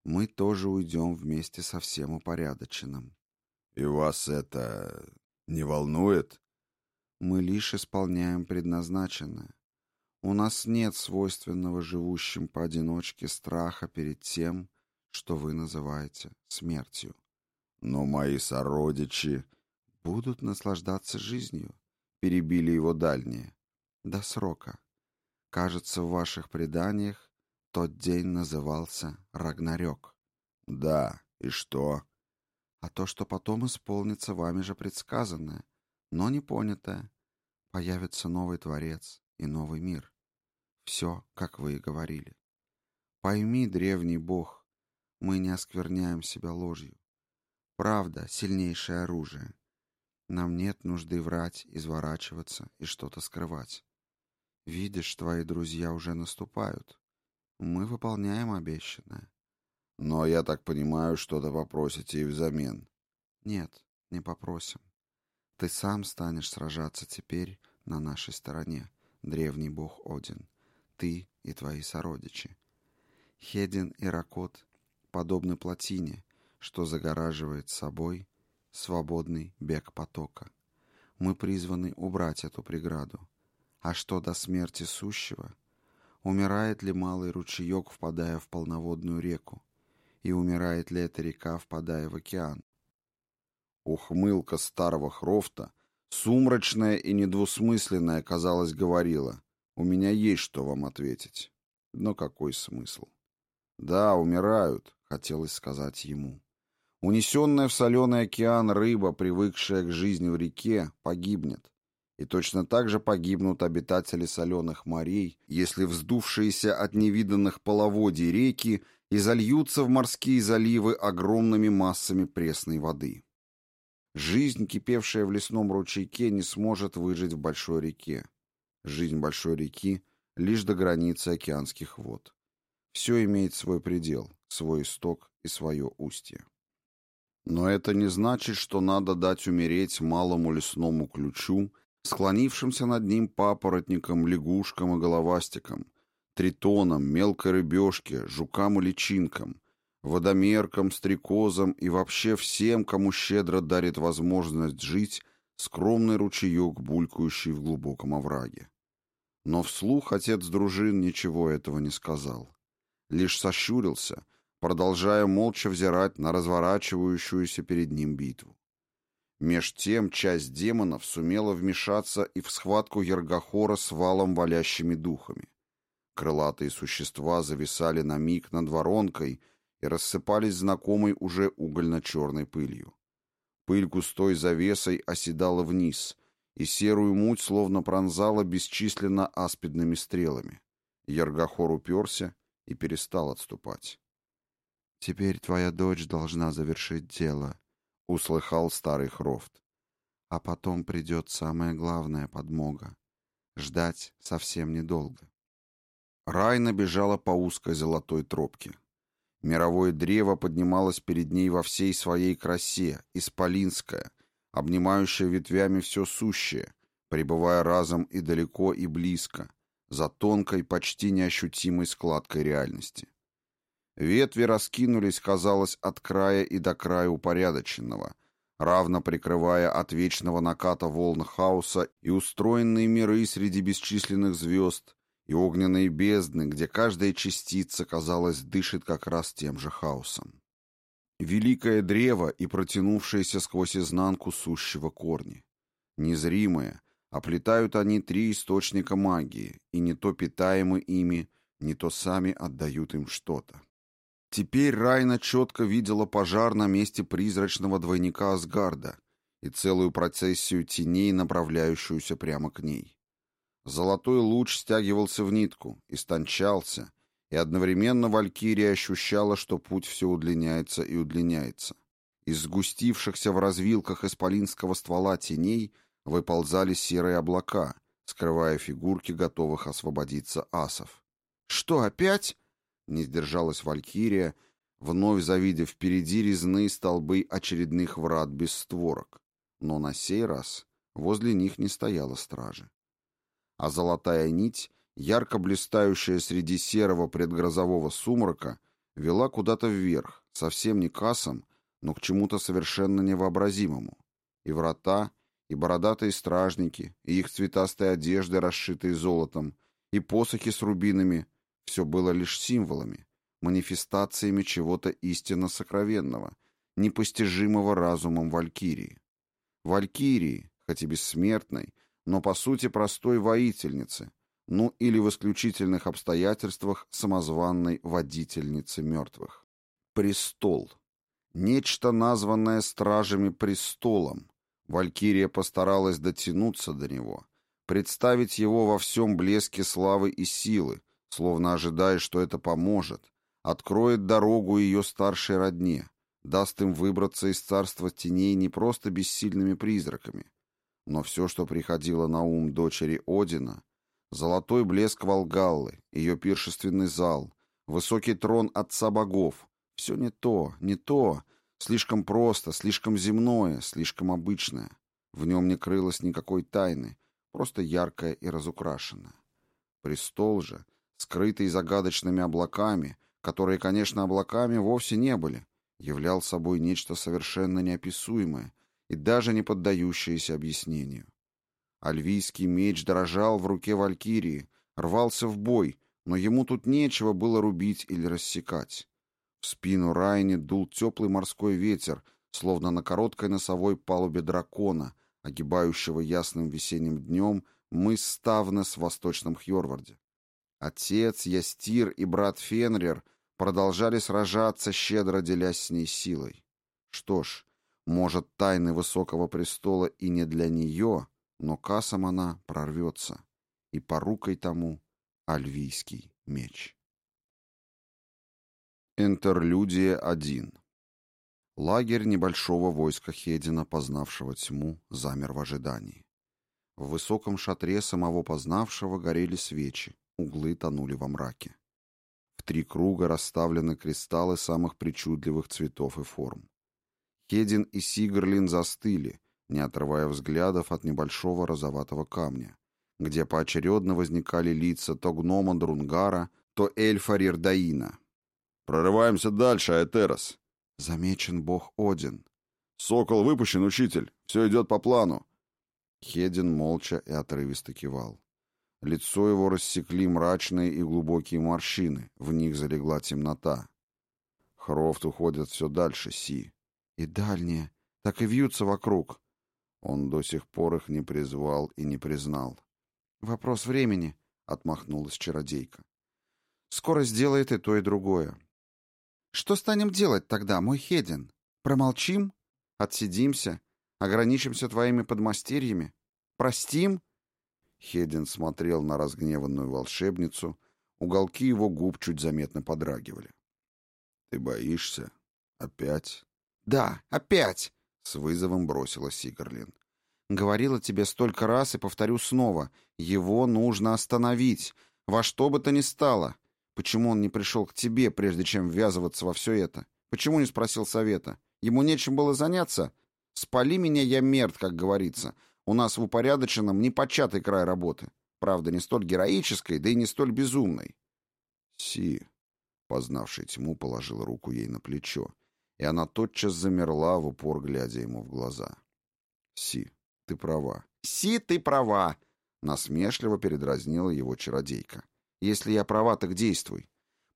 Мы тоже уйдем вместе со всем упорядоченным. И вас это не волнует? Мы лишь исполняем предназначенное. У нас нет свойственного живущим поодиночке страха перед тем, что вы называете смертью. Но мои сородичи будут наслаждаться жизнью, перебили его дальние, до срока. Кажется, в ваших преданиях тот день назывался Рагнарёк. Да, и что? А то, что потом исполнится вами же предсказанное, но не понятое. Появится новый Творец, и новый мир. Все, как вы и говорили. Пойми, древний бог, мы не оскверняем себя ложью. Правда — сильнейшее оружие. Нам нет нужды врать, изворачиваться и что-то скрывать. Видишь, твои друзья уже наступают. Мы выполняем обещанное. Но я так понимаю, что-то попросите и взамен. Нет, не попросим. Ты сам станешь сражаться теперь на нашей стороне, древний бог Один, ты и твои сородичи. Хедин и Ракот подобны плотине, что загораживает собой свободный бег потока. Мы призваны убрать эту преграду. А что до смерти сущего? Умирает ли малый ручеек, впадая в полноводную реку? И умирает ли эта река, впадая в океан? Ухмылка старого Хрофта Сумрачная и недвусмысленная, казалось, говорила, «У меня есть что вам ответить». Но какой смысл? «Да, умирают», — хотелось сказать ему. Унесенная в соленый океан рыба, привыкшая к жизни в реке, погибнет. И точно так же погибнут обитатели соленых морей, если вздувшиеся от невиданных половодий реки и зальются в морские заливы огромными массами пресной воды. Жизнь, кипевшая в лесном ручейке, не сможет выжить в большой реке. Жизнь большой реки лишь до границы океанских вод. Все имеет свой предел, свой исток и свое устье. Но это не значит, что надо дать умереть малому лесному ключу, склонившимся над ним папоротникам, лягушкам и головастикам, тритонам, мелкой рыбешке, жукам и личинкам, водомеркам, стрекозам и вообще всем, кому щедро дарит возможность жить, скромный ручеек, булькающий в глубоком овраге. Но вслух отец дружин ничего этого не сказал. Лишь сощурился, продолжая молча взирать на разворачивающуюся перед ним битву. Меж тем часть демонов сумела вмешаться и в схватку Ергохора с валом валящими духами. Крылатые существа зависали на миг над воронкой и рассыпались знакомой уже угольно-черной пылью. Пыль густой завесой оседала вниз, и серую муть словно пронзала бесчисленно аспидными стрелами. Яргохор уперся и перестал отступать. «Теперь твоя дочь должна завершить дело», — услыхал старый Хрофт. «А потом придет самое главное подмога. Ждать совсем недолго». Райна бежала по узкой золотой тропке. Мировое древо поднималось перед ней во всей своей красе, исполинское, обнимающее ветвями все сущее, пребывая разом и далеко, и близко, за тонкой, почти неощутимой складкой реальности. Ветви раскинулись, казалось, от края и до края упорядоченного, равно прикрывая от вечного наката волн хаоса и устроенные миры среди бесчисленных звезд, и огненные бездны, где каждая частица, казалось, дышит как раз тем же хаосом. Великое древо и протянувшееся сквозь изнанку сущего корни. Незримые, оплетают они три источника магии, и не то питаемы ими, не то сами отдают им что-то. Теперь Райна четко видела пожар на месте призрачного двойника Асгарда и целую процессию теней, направляющуюся прямо к ней. Золотой луч стягивался в нитку, истончался, и одновременно Валькирия ощущала, что путь все удлиняется и удлиняется. Из сгустившихся в развилках исполинского ствола теней выползали серые облака, скрывая фигурки готовых освободиться асов. «Что, опять?» — не сдержалась Валькирия, вновь завидев впереди резные столбы очередных врат без створок. Но на сей раз возле них не стояла стражи а золотая нить, ярко блистающая среди серого предгрозового сумрака, вела куда-то вверх, совсем не к асам, но к чему-то совершенно невообразимому. И врата, и бородатые стражники, и их цветастые одежды, расшитые золотом, и посохи с рубинами — все было лишь символами, манифестациями чего-то истинно сокровенного, непостижимого разумом Валькирии. Валькирии, хоть и бессмертной, но по сути простой воительницы, ну или в исключительных обстоятельствах самозванной водительницы мертвых. Престол. Нечто, названное стражами престолом. Валькирия постаралась дотянуться до него, представить его во всем блеске славы и силы, словно ожидая, что это поможет, откроет дорогу ее старшей родне, даст им выбраться из царства теней не просто бессильными призраками, но все, что приходило на ум дочери Одина, золотой блеск Волгаллы, ее пиршественный зал, высокий трон отца богов, все не то, не то, слишком просто, слишком земное, слишком обычное. В нем не крылось никакой тайны, просто яркое и разукрашенное. Престол же, скрытый загадочными облаками, которые, конечно, облаками вовсе не были, являл собой нечто совершенно неописуемое, и даже не поддающиеся объяснению. Альвийский меч дрожал в руке Валькирии, рвался в бой, но ему тут нечего было рубить или рассекать. В спину Райне дул теплый морской ветер, словно на короткой носовой палубе дракона, огибающего ясным весенним днем мыс Ставнес в восточном Хьорварде. Отец, Ястир и брат Фенрир продолжали сражаться, щедро делясь с ней силой. Что ж, может, тайны высокого престола и не для нее, но кассом она прорвется, и порукой тому альвийский меч. Интерлюдия 1 Лагерь небольшого войска Хедина, познавшего тьму, замер в ожидании. В высоком шатре самого познавшего горели свечи, углы тонули во мраке. В три круга расставлены кристаллы самых причудливых цветов и форм. Кедин и Сигрлин застыли, не отрывая взглядов от небольшого розоватого камня, где поочередно возникали лица то гнома Друнгара, то эльфа Рирдаина. «Прорываемся дальше, Аэтерос!» «Замечен бог Один». «Сокол выпущен, учитель! Все идет по плану!» Хедин молча и отрывисто кивал. Лицо его рассекли мрачные и глубокие морщины, в них залегла темнота. Хрофт уходит все дальше, Си. И дальние, так и вьются вокруг. Он до сих пор их не призвал и не признал. «Вопрос времени», — отмахнулась чародейка. скоро сделает и то, и другое. Что станем делать тогда, мой Хедин? Промолчим? Отсидимся? Ограничимся твоими подмастерьями? Простим?» Хедин смотрел на разгневанную волшебницу, уголки его губ чуть заметно подрагивали. «Ты боишься? Опять?» «Да, опять!» — с вызовом бросила Сигарлин. «Говорила тебе столько раз и повторю снова. Его нужно остановить, во что бы то ни стало. Почему он не пришел к тебе, прежде чем ввязываться во все это? Почему не спросил совета? Ему нечем было заняться? Спали меня, я мерт, как говорится. У нас в упорядоченном непочатый край работы. Правда, не столь героической, да и не столь безумной. Си, познавший тьму, положил руку ей на плечо, и она тотчас замерла, в упор глядя ему в глаза. Си, ты права. Си, ты права, насмешливо передразнила его чародейка. Если я права, так действуй.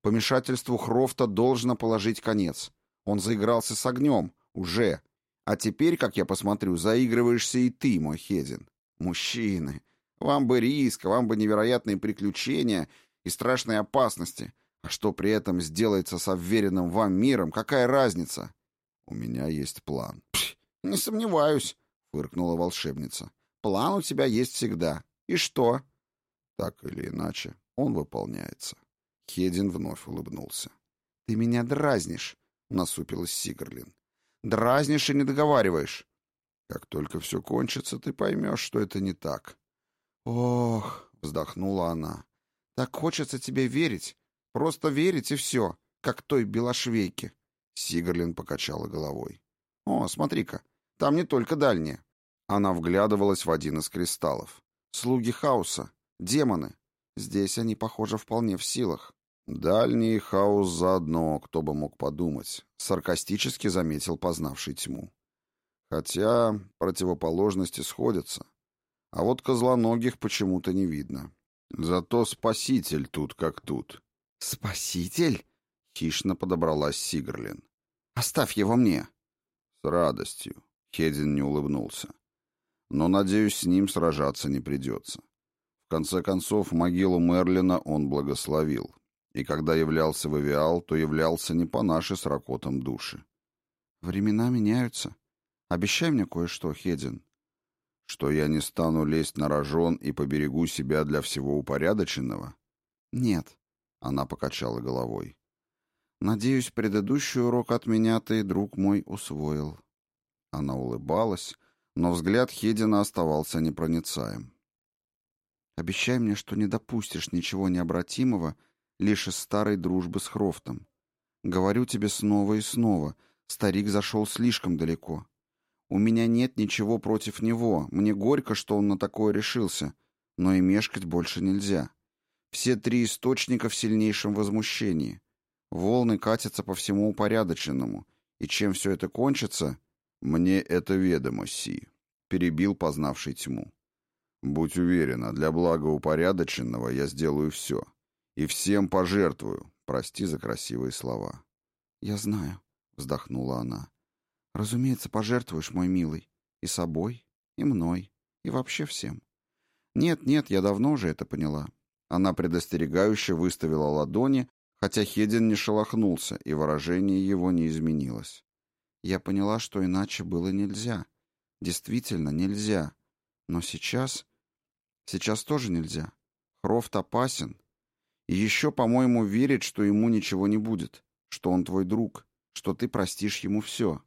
Помешательству Хрофта должно положить конец. Он заигрался с огнем. Уже. А теперь, как я посмотрю, заигрываешься и ты, мой Хедин. Мужчины. Вам бы риск, вам бы невероятные приключения и страшные опасности. А что при этом сделается с уверенным вам миром, какая разница? У меня есть план. Не сомневаюсь, фыркнула волшебница. План у тебя есть всегда. И что? Так или иначе, он выполняется. Хедин вновь улыбнулся. «Ты меня дразнишь», — насупилась Сигарлин. «Дразнишь и не договариваешь». «Как только все кончится, ты поймешь, что это не так». «Ох», — вздохнула она, — «так хочется тебе верить. Просто верить и все, как той белошвейке». Сигарлин покачала головой. «О, смотри-ка, там не только дальние». Она вглядывалась в один из кристаллов. «Слуги хаоса, демоны, Здесь они, похоже, вполне в силах. Дальний хаос заодно, кто бы мог подумать, саркастически заметил познавший тьму. Хотя противоположности сходятся. А вот козлоногих почему-то не видно. Зато спаситель тут как тут. «Спаситель?» — хищно подобралась Сигрлин. «Оставь его мне!» «С радостью», — Хедин не улыбнулся. «Но, надеюсь, с ним сражаться не придется. В конце концов, могилу Мерлина он благословил. И когда являлся в Авиал, то являлся не по нашей с Ракотом души. «Времена меняются. Обещай мне кое-что, Хедин». «Что я не стану лезть на рожон и поберегу себя для всего упорядоченного?» «Нет», — она покачала головой. «Надеюсь, предыдущий урок от меня ты, друг мой, усвоил». Она улыбалась, но взгляд Хедина оставался непроницаем. Обещай мне, что не допустишь ничего необратимого лишь из старой дружбы с Хрофтом. Говорю тебе снова и снова, старик зашел слишком далеко. У меня нет ничего против него, мне горько, что он на такое решился, но и мешкать больше нельзя. Все три источника в сильнейшем возмущении. Волны катятся по всему упорядоченному, и чем все это кончится... Мне это ведомо, Си, — перебил познавший тьму. Будь уверена, для блага упорядоченного я сделаю все. И всем пожертвую. Прости за красивые слова. Я знаю, вздохнула она. Разумеется, пожертвуешь, мой милый. И собой, и мной, и вообще всем. Нет, нет, я давно уже это поняла. Она предостерегающе выставила ладони, хотя Хедин не шелохнулся, и выражение его не изменилось. Я поняла, что иначе было нельзя. Действительно, нельзя. Но сейчас... Сейчас тоже нельзя. Хрофт опасен. И еще, по-моему, верит, что ему ничего не будет, что он твой друг, что ты простишь ему все.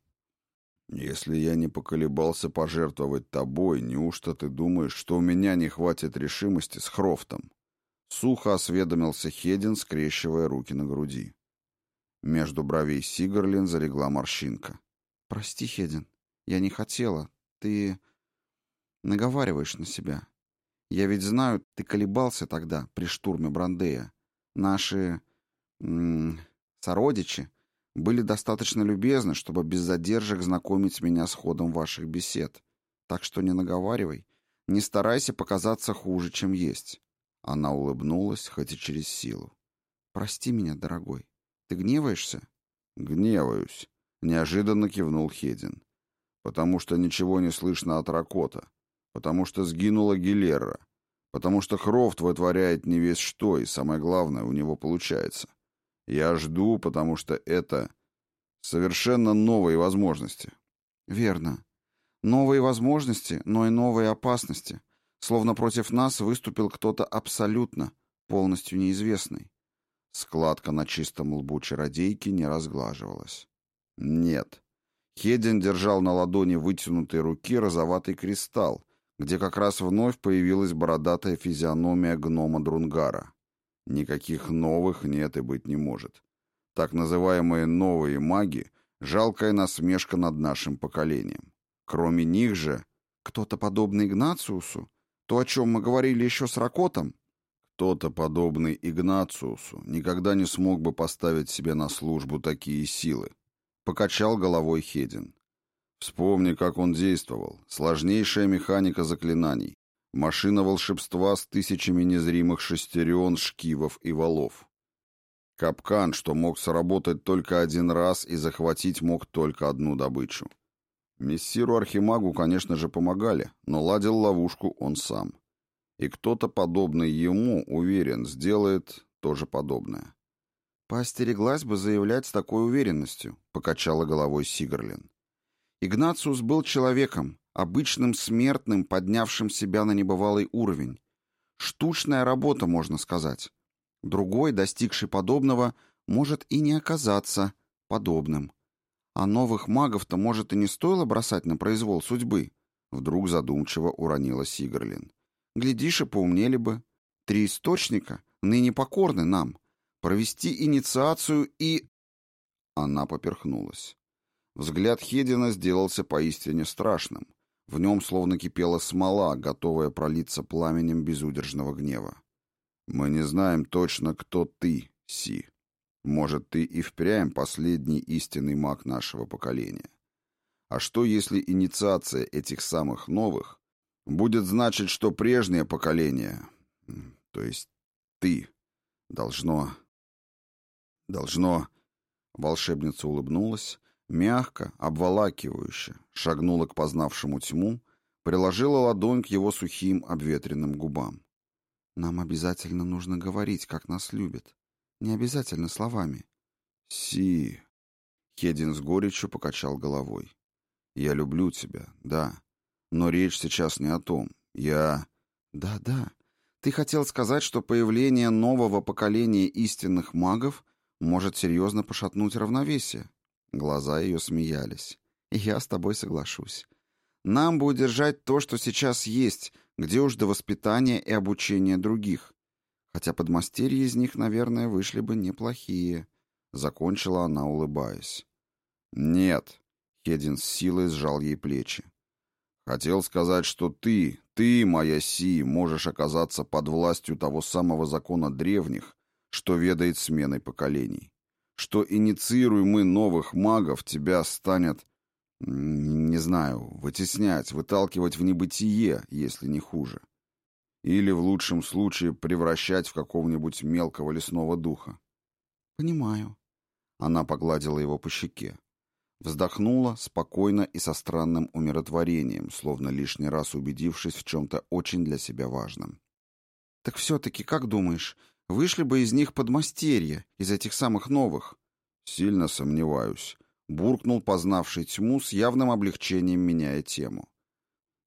Если я не поколебался пожертвовать тобой, неужто ты думаешь, что у меня не хватит решимости с Хрофтом? Сухо осведомился Хедин, скрещивая руки на груди. Между бровей Сигарлин залегла морщинка. «Прости, Хедин, я не хотела. Ты наговариваешь на себя. Я ведь знаю, ты колебался тогда при штурме Брандея. Наши... М -м, сородичи были достаточно любезны, чтобы без задержек знакомить меня с ходом ваших бесед. Так что не наговаривай, не старайся показаться хуже, чем есть. Она улыбнулась, хоть и через силу. Прости меня, дорогой. Ты гневаешься? Гневаюсь, неожиданно кивнул Хедин. Потому что ничего не слышно от Ракота потому что сгинула Гилерра, Потому что Хрофт вытворяет не весь что, и самое главное, у него получается. Я жду, потому что это совершенно новые возможности. Верно. Новые возможности, но и новые опасности. Словно против нас выступил кто-то абсолютно, полностью неизвестный. Складка на чистом лбу чародейки не разглаживалась. Нет. Хедин держал на ладони вытянутой руки розоватый кристалл, где как раз вновь появилась бородатая физиономия гнома Друнгара. Никаких новых нет и быть не может. Так называемые «новые маги» — жалкая насмешка над нашим поколением. Кроме них же... Кто-то подобный Игнациусу? То, о чем мы говорили еще с Ракотом? Кто-то подобный Игнациусу никогда не смог бы поставить себе на службу такие силы. Покачал головой Хедин. Вспомни, как он действовал. Сложнейшая механика заклинаний. Машина волшебства с тысячами незримых шестерен, шкивов и валов. Капкан, что мог сработать только один раз и захватить мог только одну добычу. Мессиру Архимагу, конечно же, помогали, но ладил ловушку он сам. И кто-то, подобный ему, уверен, сделает тоже подобное. «Поостереглась бы заявлять с такой уверенностью», — покачала головой Сигарлин. Игнациус был человеком, обычным смертным, поднявшим себя на небывалый уровень. Штучная работа, можно сказать. Другой, достигший подобного, может и не оказаться подобным. А новых магов-то, может, и не стоило бросать на произвол судьбы. Вдруг задумчиво уронила Сигарлин. Глядишь, и поумнели бы. Три источника ныне покорны нам. Провести инициацию и... Она поперхнулась. Взгляд Хедина сделался поистине страшным. В нем словно кипела смола, готовая пролиться пламенем безудержного гнева. «Мы не знаем точно, кто ты, Си. Может, ты и впрямь последний истинный маг нашего поколения. А что, если инициация этих самых новых будет значить, что прежнее поколение, то есть ты, должно... должно...» Волшебница улыбнулась, Мягко, обволакивающе, шагнула к познавшему тьму, приложила ладонь к его сухим обветренным губам. «Нам обязательно нужно говорить, как нас любят. Не обязательно словами». «Си...» Хедин с горечью покачал головой. «Я люблю тебя, да. Но речь сейчас не о том. Я...» «Да-да. Ты хотел сказать, что появление нового поколения истинных магов может серьезно пошатнуть равновесие?» Глаза ее смеялись. «Я с тобой соглашусь. Нам бы удержать то, что сейчас есть, где уж до воспитания и обучения других. Хотя подмастерья из них, наверное, вышли бы неплохие». Закончила она, улыбаясь. «Нет», — Хедин с силой сжал ей плечи. «Хотел сказать, что ты, ты, моя Си, можешь оказаться под властью того самого закона древних, что ведает сменой поколений что инициируем мы новых магов, тебя станет, не знаю, вытеснять, выталкивать в небытие, если не хуже. Или, в лучшем случае, превращать в какого-нибудь мелкого лесного духа. «Понимаю». Она погладила его по щеке. Вздохнула спокойно и со странным умиротворением, словно лишний раз убедившись в чем-то очень для себя важном. «Так все-таки, как думаешь, Вышли бы из них подмастерья, из этих самых новых. Сильно сомневаюсь. Буркнул познавший тьму с явным облегчением, меняя тему.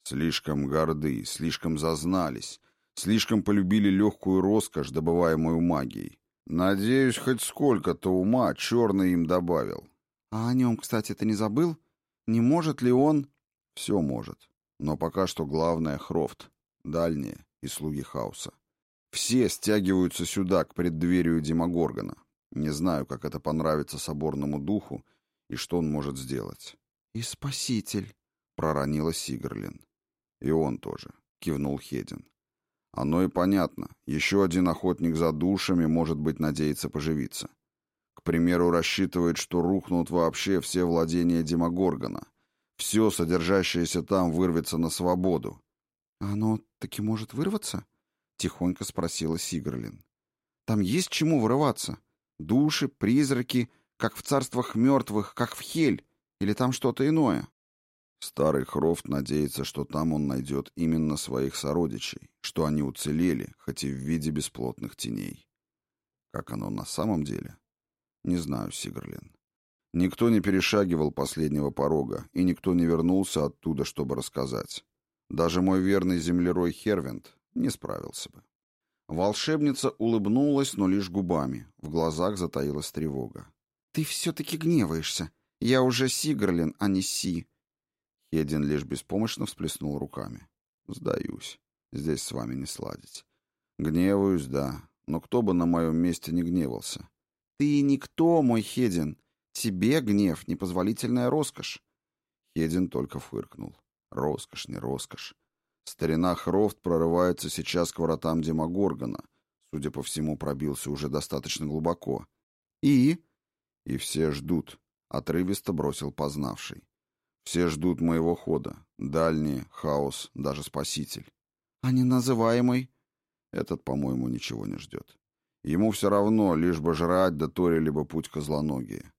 Слишком горды, слишком зазнались, слишком полюбили легкую роскошь, добываемую магией. Надеюсь, хоть сколько-то ума черный им добавил. А о нем, кстати, ты не забыл? Не может ли он... Все может. Но пока что главное — Хрофт, дальние и слуги хаоса. Все стягиваются сюда, к преддверию Демогоргона. Не знаю, как это понравится соборному духу и что он может сделать. — И спаситель, — проронила Сигрлин. — И он тоже, — кивнул Хедин. — Оно и понятно. Еще один охотник за душами, может быть, надеется поживиться. К примеру, рассчитывает, что рухнут вообще все владения Демогоргона. Все, содержащееся там, вырвется на свободу. — оно таки может вырваться? тихонько спросила Сигрлин. Там есть чему вырываться? Души, призраки, как в царствах мертвых, как в Хель, или там что-то иное? Старый Хрофт надеется, что там он найдет именно своих сородичей, что они уцелели, хоть и в виде бесплотных теней. Как оно на самом деле? Не знаю, Сигрлин. Никто не перешагивал последнего порога, и никто не вернулся оттуда, чтобы рассказать. Даже мой верный землерой Хервинд не справился бы. Волшебница улыбнулась, но лишь губами. В глазах затаилась тревога. «Ты все-таки гневаешься. Я уже Сигрлин, а не Си». Хедин лишь беспомощно всплеснул руками. «Сдаюсь. Здесь с вами не сладить. Гневаюсь, да, но кто бы на моем месте не гневался?» «Ты никто, мой Хедин. Тебе гнев — непозволительная роскошь». Хедин только фыркнул. «Роскошь, не роскошь. Старина Хрофт прорывается сейчас к вратам Демогоргона. Судя по всему, пробился уже достаточно глубоко. И? И все ждут. Отрывисто бросил познавший. Все ждут моего хода. Дальний, хаос, даже спаситель. А неназываемый? Этот, по-моему, ничего не ждет. Ему все равно, лишь бы жрать, да тори либо путь козлоногие.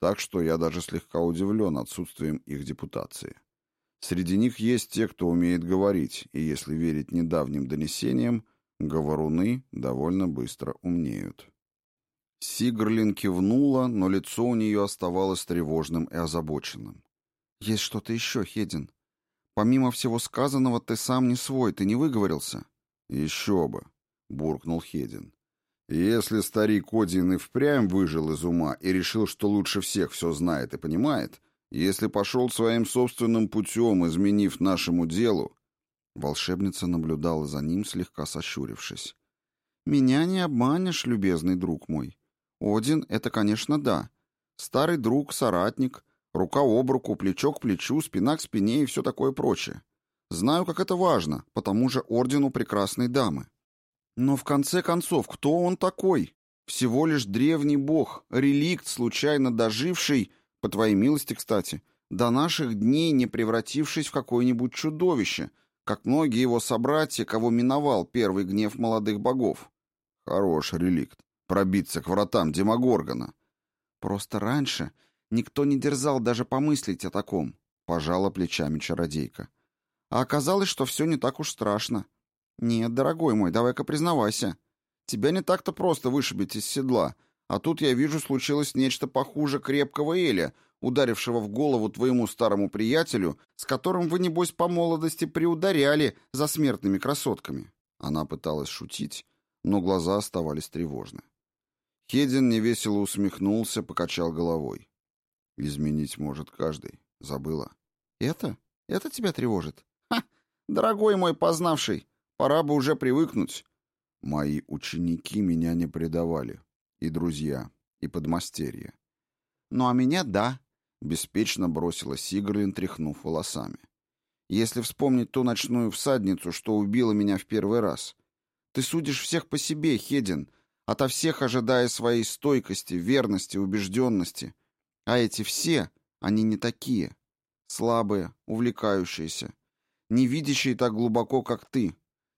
Так что я даже слегка удивлен отсутствием их депутации. Среди них есть те, кто умеет говорить, и если верить недавним донесениям, говоруны довольно быстро умнеют. Сигрлин кивнула, но лицо у нее оставалось тревожным и озабоченным. «Есть что-то еще, Хедин. Помимо всего сказанного, ты сам не свой, ты не выговорился». «Еще бы», — буркнул Хедин. «Если старик Один и впрямь выжил из ума и решил, что лучше всех все знает и понимает, если пошел своим собственным путем, изменив нашему делу...» Волшебница наблюдала за ним, слегка сощурившись. «Меня не обманешь, любезный друг мой. Один — это, конечно, да. Старый друг, соратник, рука об руку, плечо к плечу, спина к спине и все такое прочее. Знаю, как это важно, потому же ордену прекрасной дамы. Но в конце концов, кто он такой? Всего лишь древний бог, реликт, случайно доживший по твоей милости, кстати, до наших дней не превратившись в какое-нибудь чудовище, как многие его собратья, кого миновал первый гнев молодых богов. Хорош реликт. Пробиться к вратам Демогоргона. Просто раньше никто не дерзал даже помыслить о таком, пожала плечами чародейка. А оказалось, что все не так уж страшно. Нет, дорогой мой, давай-ка признавайся. Тебя не так-то просто вышибить из седла, а тут, я вижу, случилось нечто похуже крепкого Эля, ударившего в голову твоему старому приятелю, с которым вы, небось, по молодости приударяли за смертными красотками». Она пыталась шутить, но глаза оставались тревожны. Хедин невесело усмехнулся, покачал головой. «Изменить может каждый. Забыла». «Это? Это тебя тревожит?» «Ха! Дорогой мой познавший, пора бы уже привыкнуть». «Мои ученики меня не предавали и друзья, и подмастерья. «Ну а меня — да», — беспечно бросила Сигрлин, тряхнув волосами. «Если вспомнить ту ночную всадницу, что убила меня в первый раз. Ты судишь всех по себе, Хедин, ото всех ожидая своей стойкости, верности, убежденности. А эти все, они не такие. Слабые, увлекающиеся, не видящие так глубоко, как ты,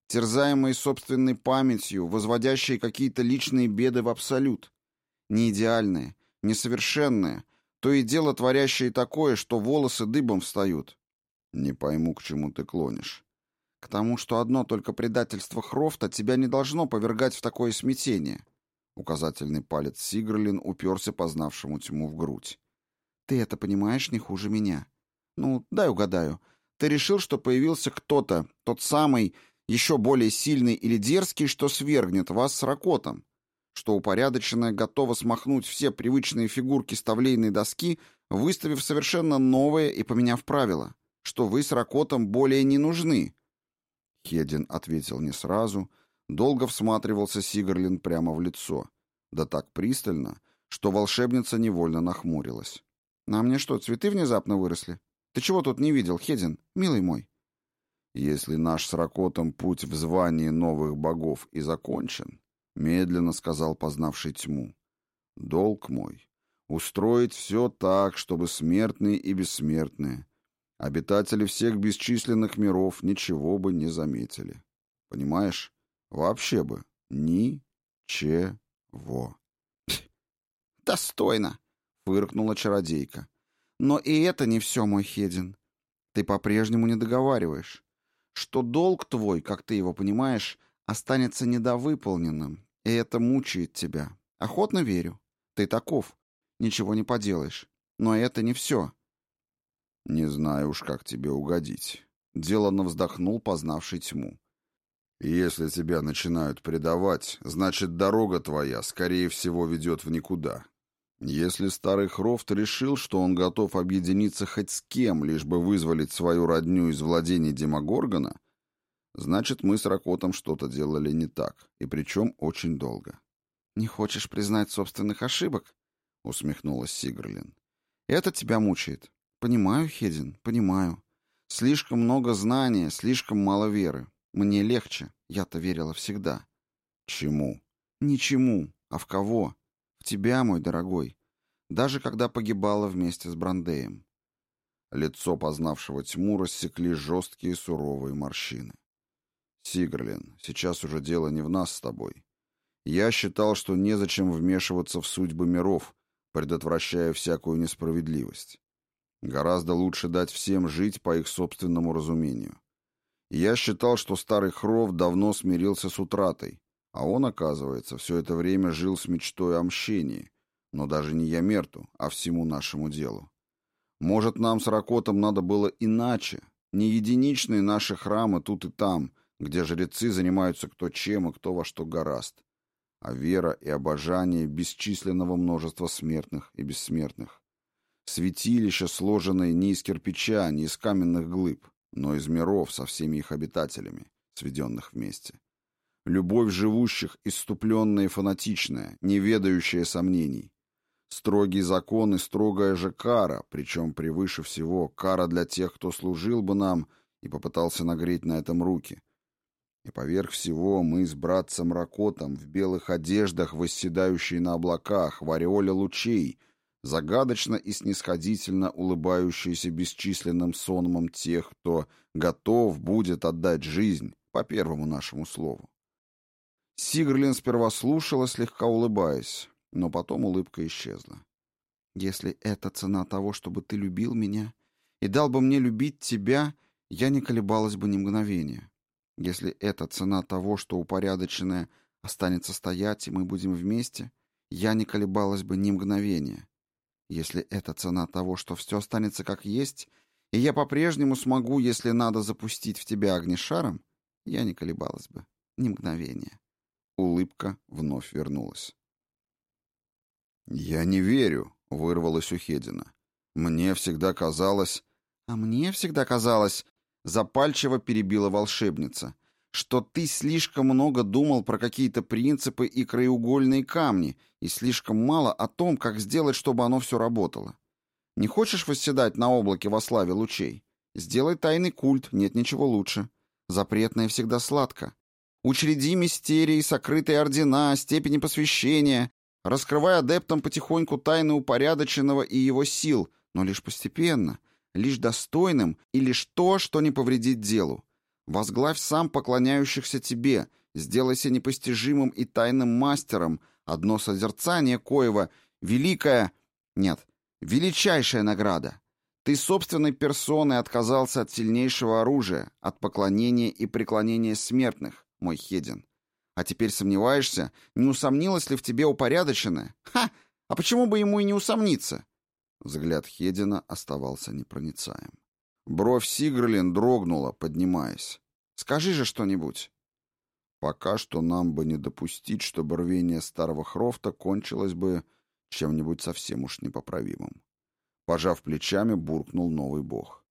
терзаемые собственной памятью, возводящие какие-то личные беды в абсолют. Не идеальные, несовершенные, то и дело творящие такое, что волосы дыбом встают. Не пойму, к чему ты клонишь. К тому, что одно только предательство Хрофта тебя не должно повергать в такое смятение. Указательный палец Сигрлин уперся познавшему тьму в грудь. Ты это понимаешь не хуже меня. Ну, дай угадаю. Ты решил, что появился кто-то, тот самый, еще более сильный или дерзкий, что свергнет вас с ракотом, что упорядоченная готова смахнуть все привычные фигурки с тавлейной доски, выставив совершенно новое и поменяв правила, что вы с ракотом более не нужны. Хедин ответил не сразу, долго всматривался Сигарлин прямо в лицо, да так пристально, что волшебница невольно нахмурилась. «На мне что, цветы внезапно выросли? Ты чего тут не видел, Хедин, милый мой?» Если наш с Ракотом путь в звании новых богов и закончен, медленно сказал познавший тьму, долг мой — устроить все так, чтобы смертные и бессмертные, обитатели всех бесчисленных миров ничего бы не заметили. Понимаешь? Вообще бы ни-че-во. «Достойно!» — фыркнула чародейка. «Но и это не все, мой Хедин. Ты по-прежнему не договариваешь. Что долг твой, как ты его понимаешь, останется недовыполненным, и это мучает тебя. Охотно верю. Ты таков. Ничего не поделаешь. Но это не все. Не знаю уж, как тебе угодить. Деланно вздохнул, познавший тьму. Если тебя начинают предавать, значит, дорога твоя, скорее всего, ведет в никуда. Если старый Хрофт решил, что он готов объединиться хоть с кем, лишь бы вызволить свою родню из владений Демогоргона, значит, мы с Ракотом что-то делали не так, и причем очень долго. «Не хочешь признать собственных ошибок?» — усмехнулась Сигрлин. «Это тебя мучает. Понимаю, Хедин, понимаю. Слишком много знания, слишком мало веры. Мне легче. Я-то верила всегда». «Чему?» «Ничему. А в кого?» тебя, мой дорогой, даже когда погибала вместе с Брандеем. Лицо познавшего тьму рассекли жесткие суровые морщины. «Сигрлин, сейчас уже дело не в нас с тобой. Я считал, что незачем вмешиваться в судьбы миров, предотвращая всякую несправедливость. Гораздо лучше дать всем жить по их собственному разумению. Я считал, что старый Хров давно смирился с утратой, а он, оказывается, все это время жил с мечтой о мщении, но даже не Ямерту, а всему нашему делу. Может, нам с Ракотом надо было иначе, не единичные наши храмы тут и там, где жрецы занимаются кто чем и кто во что гораст, а вера и обожание бесчисленного множества смертных и бессмертных. Святилища, сложенные не из кирпича, не из каменных глыб, но из миров со всеми их обитателями, сведенных вместе. Любовь живущих иступленная и фанатичная, не ведающая сомнений. Строгий закон и строгая же кара, причем превыше всего кара для тех, кто служил бы нам и попытался нагреть на этом руки. И поверх всего мы с братцем Ракотом в белых одеждах, восседающие на облаках, в ореоле лучей, загадочно и снисходительно улыбающиеся бесчисленным сонмом тех, кто готов будет отдать жизнь по первому нашему слову. Сигрлин сперва слушала, слегка улыбаясь, но потом улыбка исчезла. «Если это цена того, чтобы ты любил меня и дал бы мне любить тебя, я не колебалась бы ни мгновения. Если это цена того, что упорядоченное останется стоять, и мы будем вместе, я не колебалась бы ни мгновения. Если это цена того, что все останется как есть, и я по-прежнему смогу, если надо, запустить в тебя огнешаром, я не колебалась бы ни мгновения. Улыбка вновь вернулась. «Я не верю», — вырвалось у Хедина. «Мне всегда казалось...» «А мне всегда казалось...» — запальчиво перебила волшебница что ты слишком много думал про какие-то принципы и краеугольные камни и слишком мало о том, как сделать, чтобы оно все работало. Не хочешь восседать на облаке во славе лучей? Сделай тайный культ, нет ничего лучше. Запретное всегда сладко. Учреди мистерии, сокрытые ордена, степени посвящения, раскрывай адептам потихоньку тайны упорядоченного и его сил, но лишь постепенно, лишь достойным и лишь то, что не повредит делу. Возглавь сам поклоняющихся тебе, сделайся непостижимым и тайным мастером, одно созерцание коего — великая... Нет, величайшая награда. Ты собственной персоной отказался от сильнейшего оружия, от поклонения и преклонения смертных мой Хедин. А теперь сомневаешься, не усомнилась ли в тебе упорядоченная? Ха! А почему бы ему и не усомниться? Взгляд Хедина оставался непроницаем. Бровь Сигрлин дрогнула, поднимаясь. «Скажи же что-нибудь». «Пока что нам бы не допустить, чтобы рвение старого Хрофта кончилось бы чем-нибудь совсем уж непоправимым». Пожав плечами, буркнул новый бог.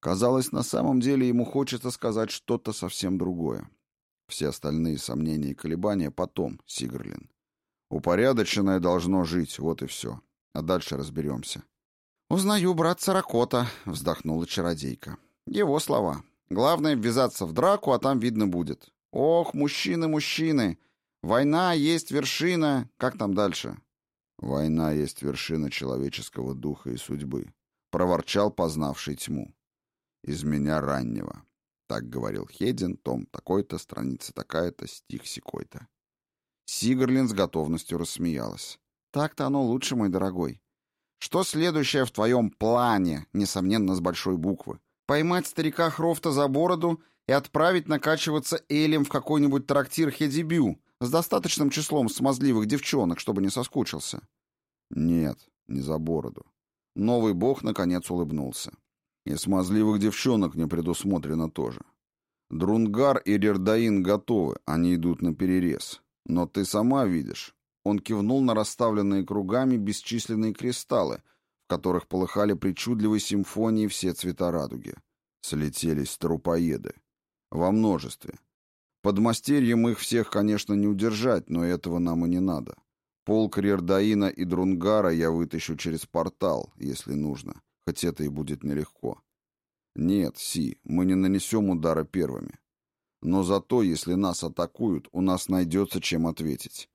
Казалось, на самом деле ему хочется сказать что-то совсем другое. Все остальные сомнения и колебания потом, Сигрлин. Упорядоченное должно жить, вот и все. А дальше разберемся. «Узнаю братца Ракота», — вздохнула чародейка. «Его слова. Главное — ввязаться в драку, а там видно будет. Ох, мужчины, мужчины! Война есть вершина... Как там дальше?» «Война есть вершина человеческого духа и судьбы», — проворчал познавший тьму. «Из меня раннего. Так говорил Хедин, том такой-то, страница такая-то, стих секой-то. Сигрлин с готовностью рассмеялась. Так-то оно лучше, мой дорогой. Что следующее в твоем плане, несомненно, с большой буквы? Поймать старика Хрофта за бороду и отправить накачиваться Элем в какой-нибудь трактир Хедибю с достаточным числом смазливых девчонок, чтобы не соскучился. Нет, не за бороду. Новый бог наконец улыбнулся. И смазливых девчонок не предусмотрено тоже. Друнгар и Рердаин готовы, они идут на перерез. Но ты сама видишь. Он кивнул на расставленные кругами бесчисленные кристаллы, в которых полыхали причудливой симфонией все цвета радуги. Слетелись трупоеды. Во множестве. Подмастерьем их всех, конечно, не удержать, но этого нам и не надо. Полк Рердаина и Друнгара я вытащу через портал, если нужно, хоть это и будет нелегко. Нет, Си, мы не нанесем удара первыми. Но зато, если нас атакуют, у нас найдется чем ответить.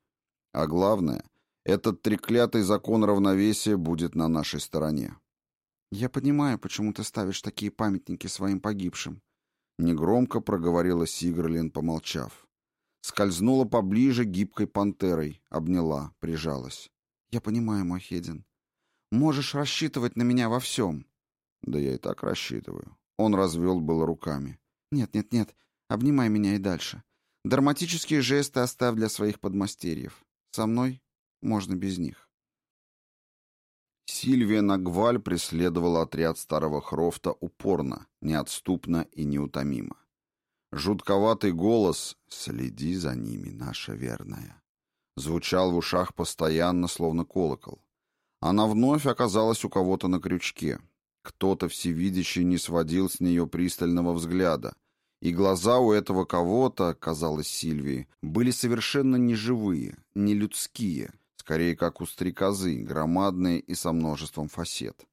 А главное, этот треклятый закон равновесия будет на нашей стороне. «Я понимаю, почему ты ставишь такие памятники своим погибшим», — негромко проговорила Сигрлин, помолчав. Скользнула поближе гибкой пантерой, обняла, прижалась. «Я понимаю, мой Хедин. Можешь рассчитывать на меня во всем». «Да я и так рассчитываю». Он развел было руками. «Нет, нет, нет. Обнимай меня и дальше. Драматические жесты оставь для своих подмастерьев. Со мной можно без них». Сильвия Нагваль преследовала отряд старого Хрофта упорно, неотступно и неутомимо. Жутковатый голос «Следи за ними, наша верная» звучал в ушах постоянно, словно колокол. Она вновь оказалась у кого-то на крючке. Кто-то всевидящий не сводил с нее пристального взгляда, и глаза у этого кого-то, казалось Сильвии, были совершенно неживые, не людские, скорее как у стрекозы, громадные и со множеством фасет.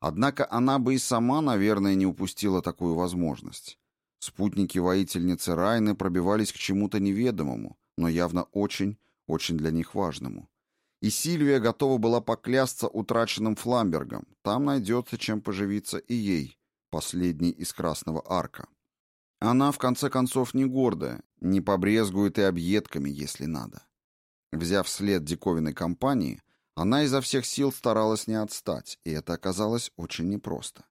Однако она бы и сама, наверное, не упустила такую возможность. Спутники воительницы Райны пробивались к чему-то неведомому, но явно очень, очень для них важному. И Сильвия готова была поклясться утраченным Фламбергом. Там найдется чем поживиться и ей, последней из Красного Арка. Она, в конце концов, не гордая, не побрезгует и объедками, если надо. Взяв след диковинной компании, она изо всех сил старалась не отстать, и это оказалось очень непросто.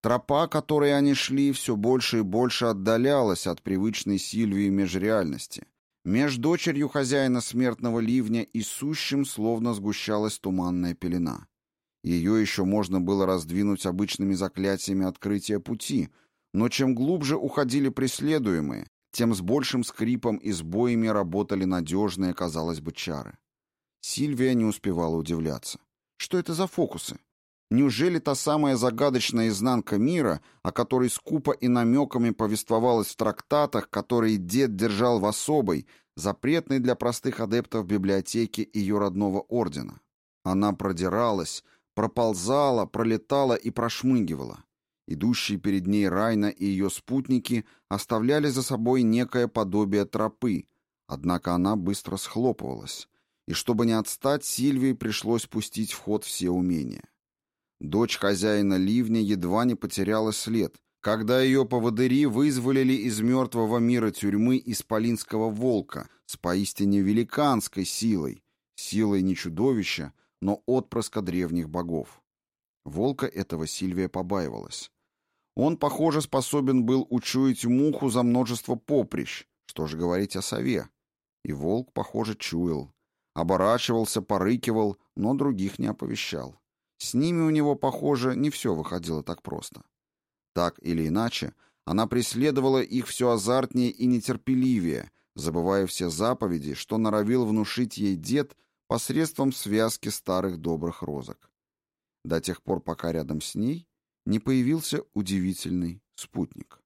Тропа, которой они шли, все больше и больше отдалялась от привычной Сильвии межреальности. Меж дочерью хозяина смертного ливня и сущим словно сгущалась туманная пелена. Ее еще можно было раздвинуть обычными заклятиями открытия пути, но чем глубже уходили преследуемые, тем с большим скрипом и сбоями работали надежные, казалось бы, чары. Сильвия не успевала удивляться. Что это за фокусы? Неужели та самая загадочная изнанка мира, о которой скупо и намеками повествовалось в трактатах, которые дед держал в особой, запретной для простых адептов библиотеке ее родного ордена? Она продиралась, проползала, пролетала и прошмыгивала. Идущие перед ней Райна и ее спутники оставляли за собой некое подобие тропы, однако она быстро схлопывалась, и чтобы не отстать, Сильвии пришлось пустить в ход все умения. Дочь хозяина ливня едва не потеряла след, когда ее поводыри вызволили из мертвого мира тюрьмы исполинского волка с поистине великанской силой, силой не чудовища, но отпрыска древних богов. Волка этого Сильвия побаивалась. Он, похоже, способен был учуять муху за множество поприщ, что же говорить о сове. И волк, похоже, чуял. Оборачивался, порыкивал, но других не оповещал. С ними у него, похоже, не все выходило так просто. Так или иначе, она преследовала их все азартнее и нетерпеливее, забывая все заповеди, что норовил внушить ей дед посредством связки старых добрых розок. До тех пор, пока рядом с ней не появился удивительный спутник.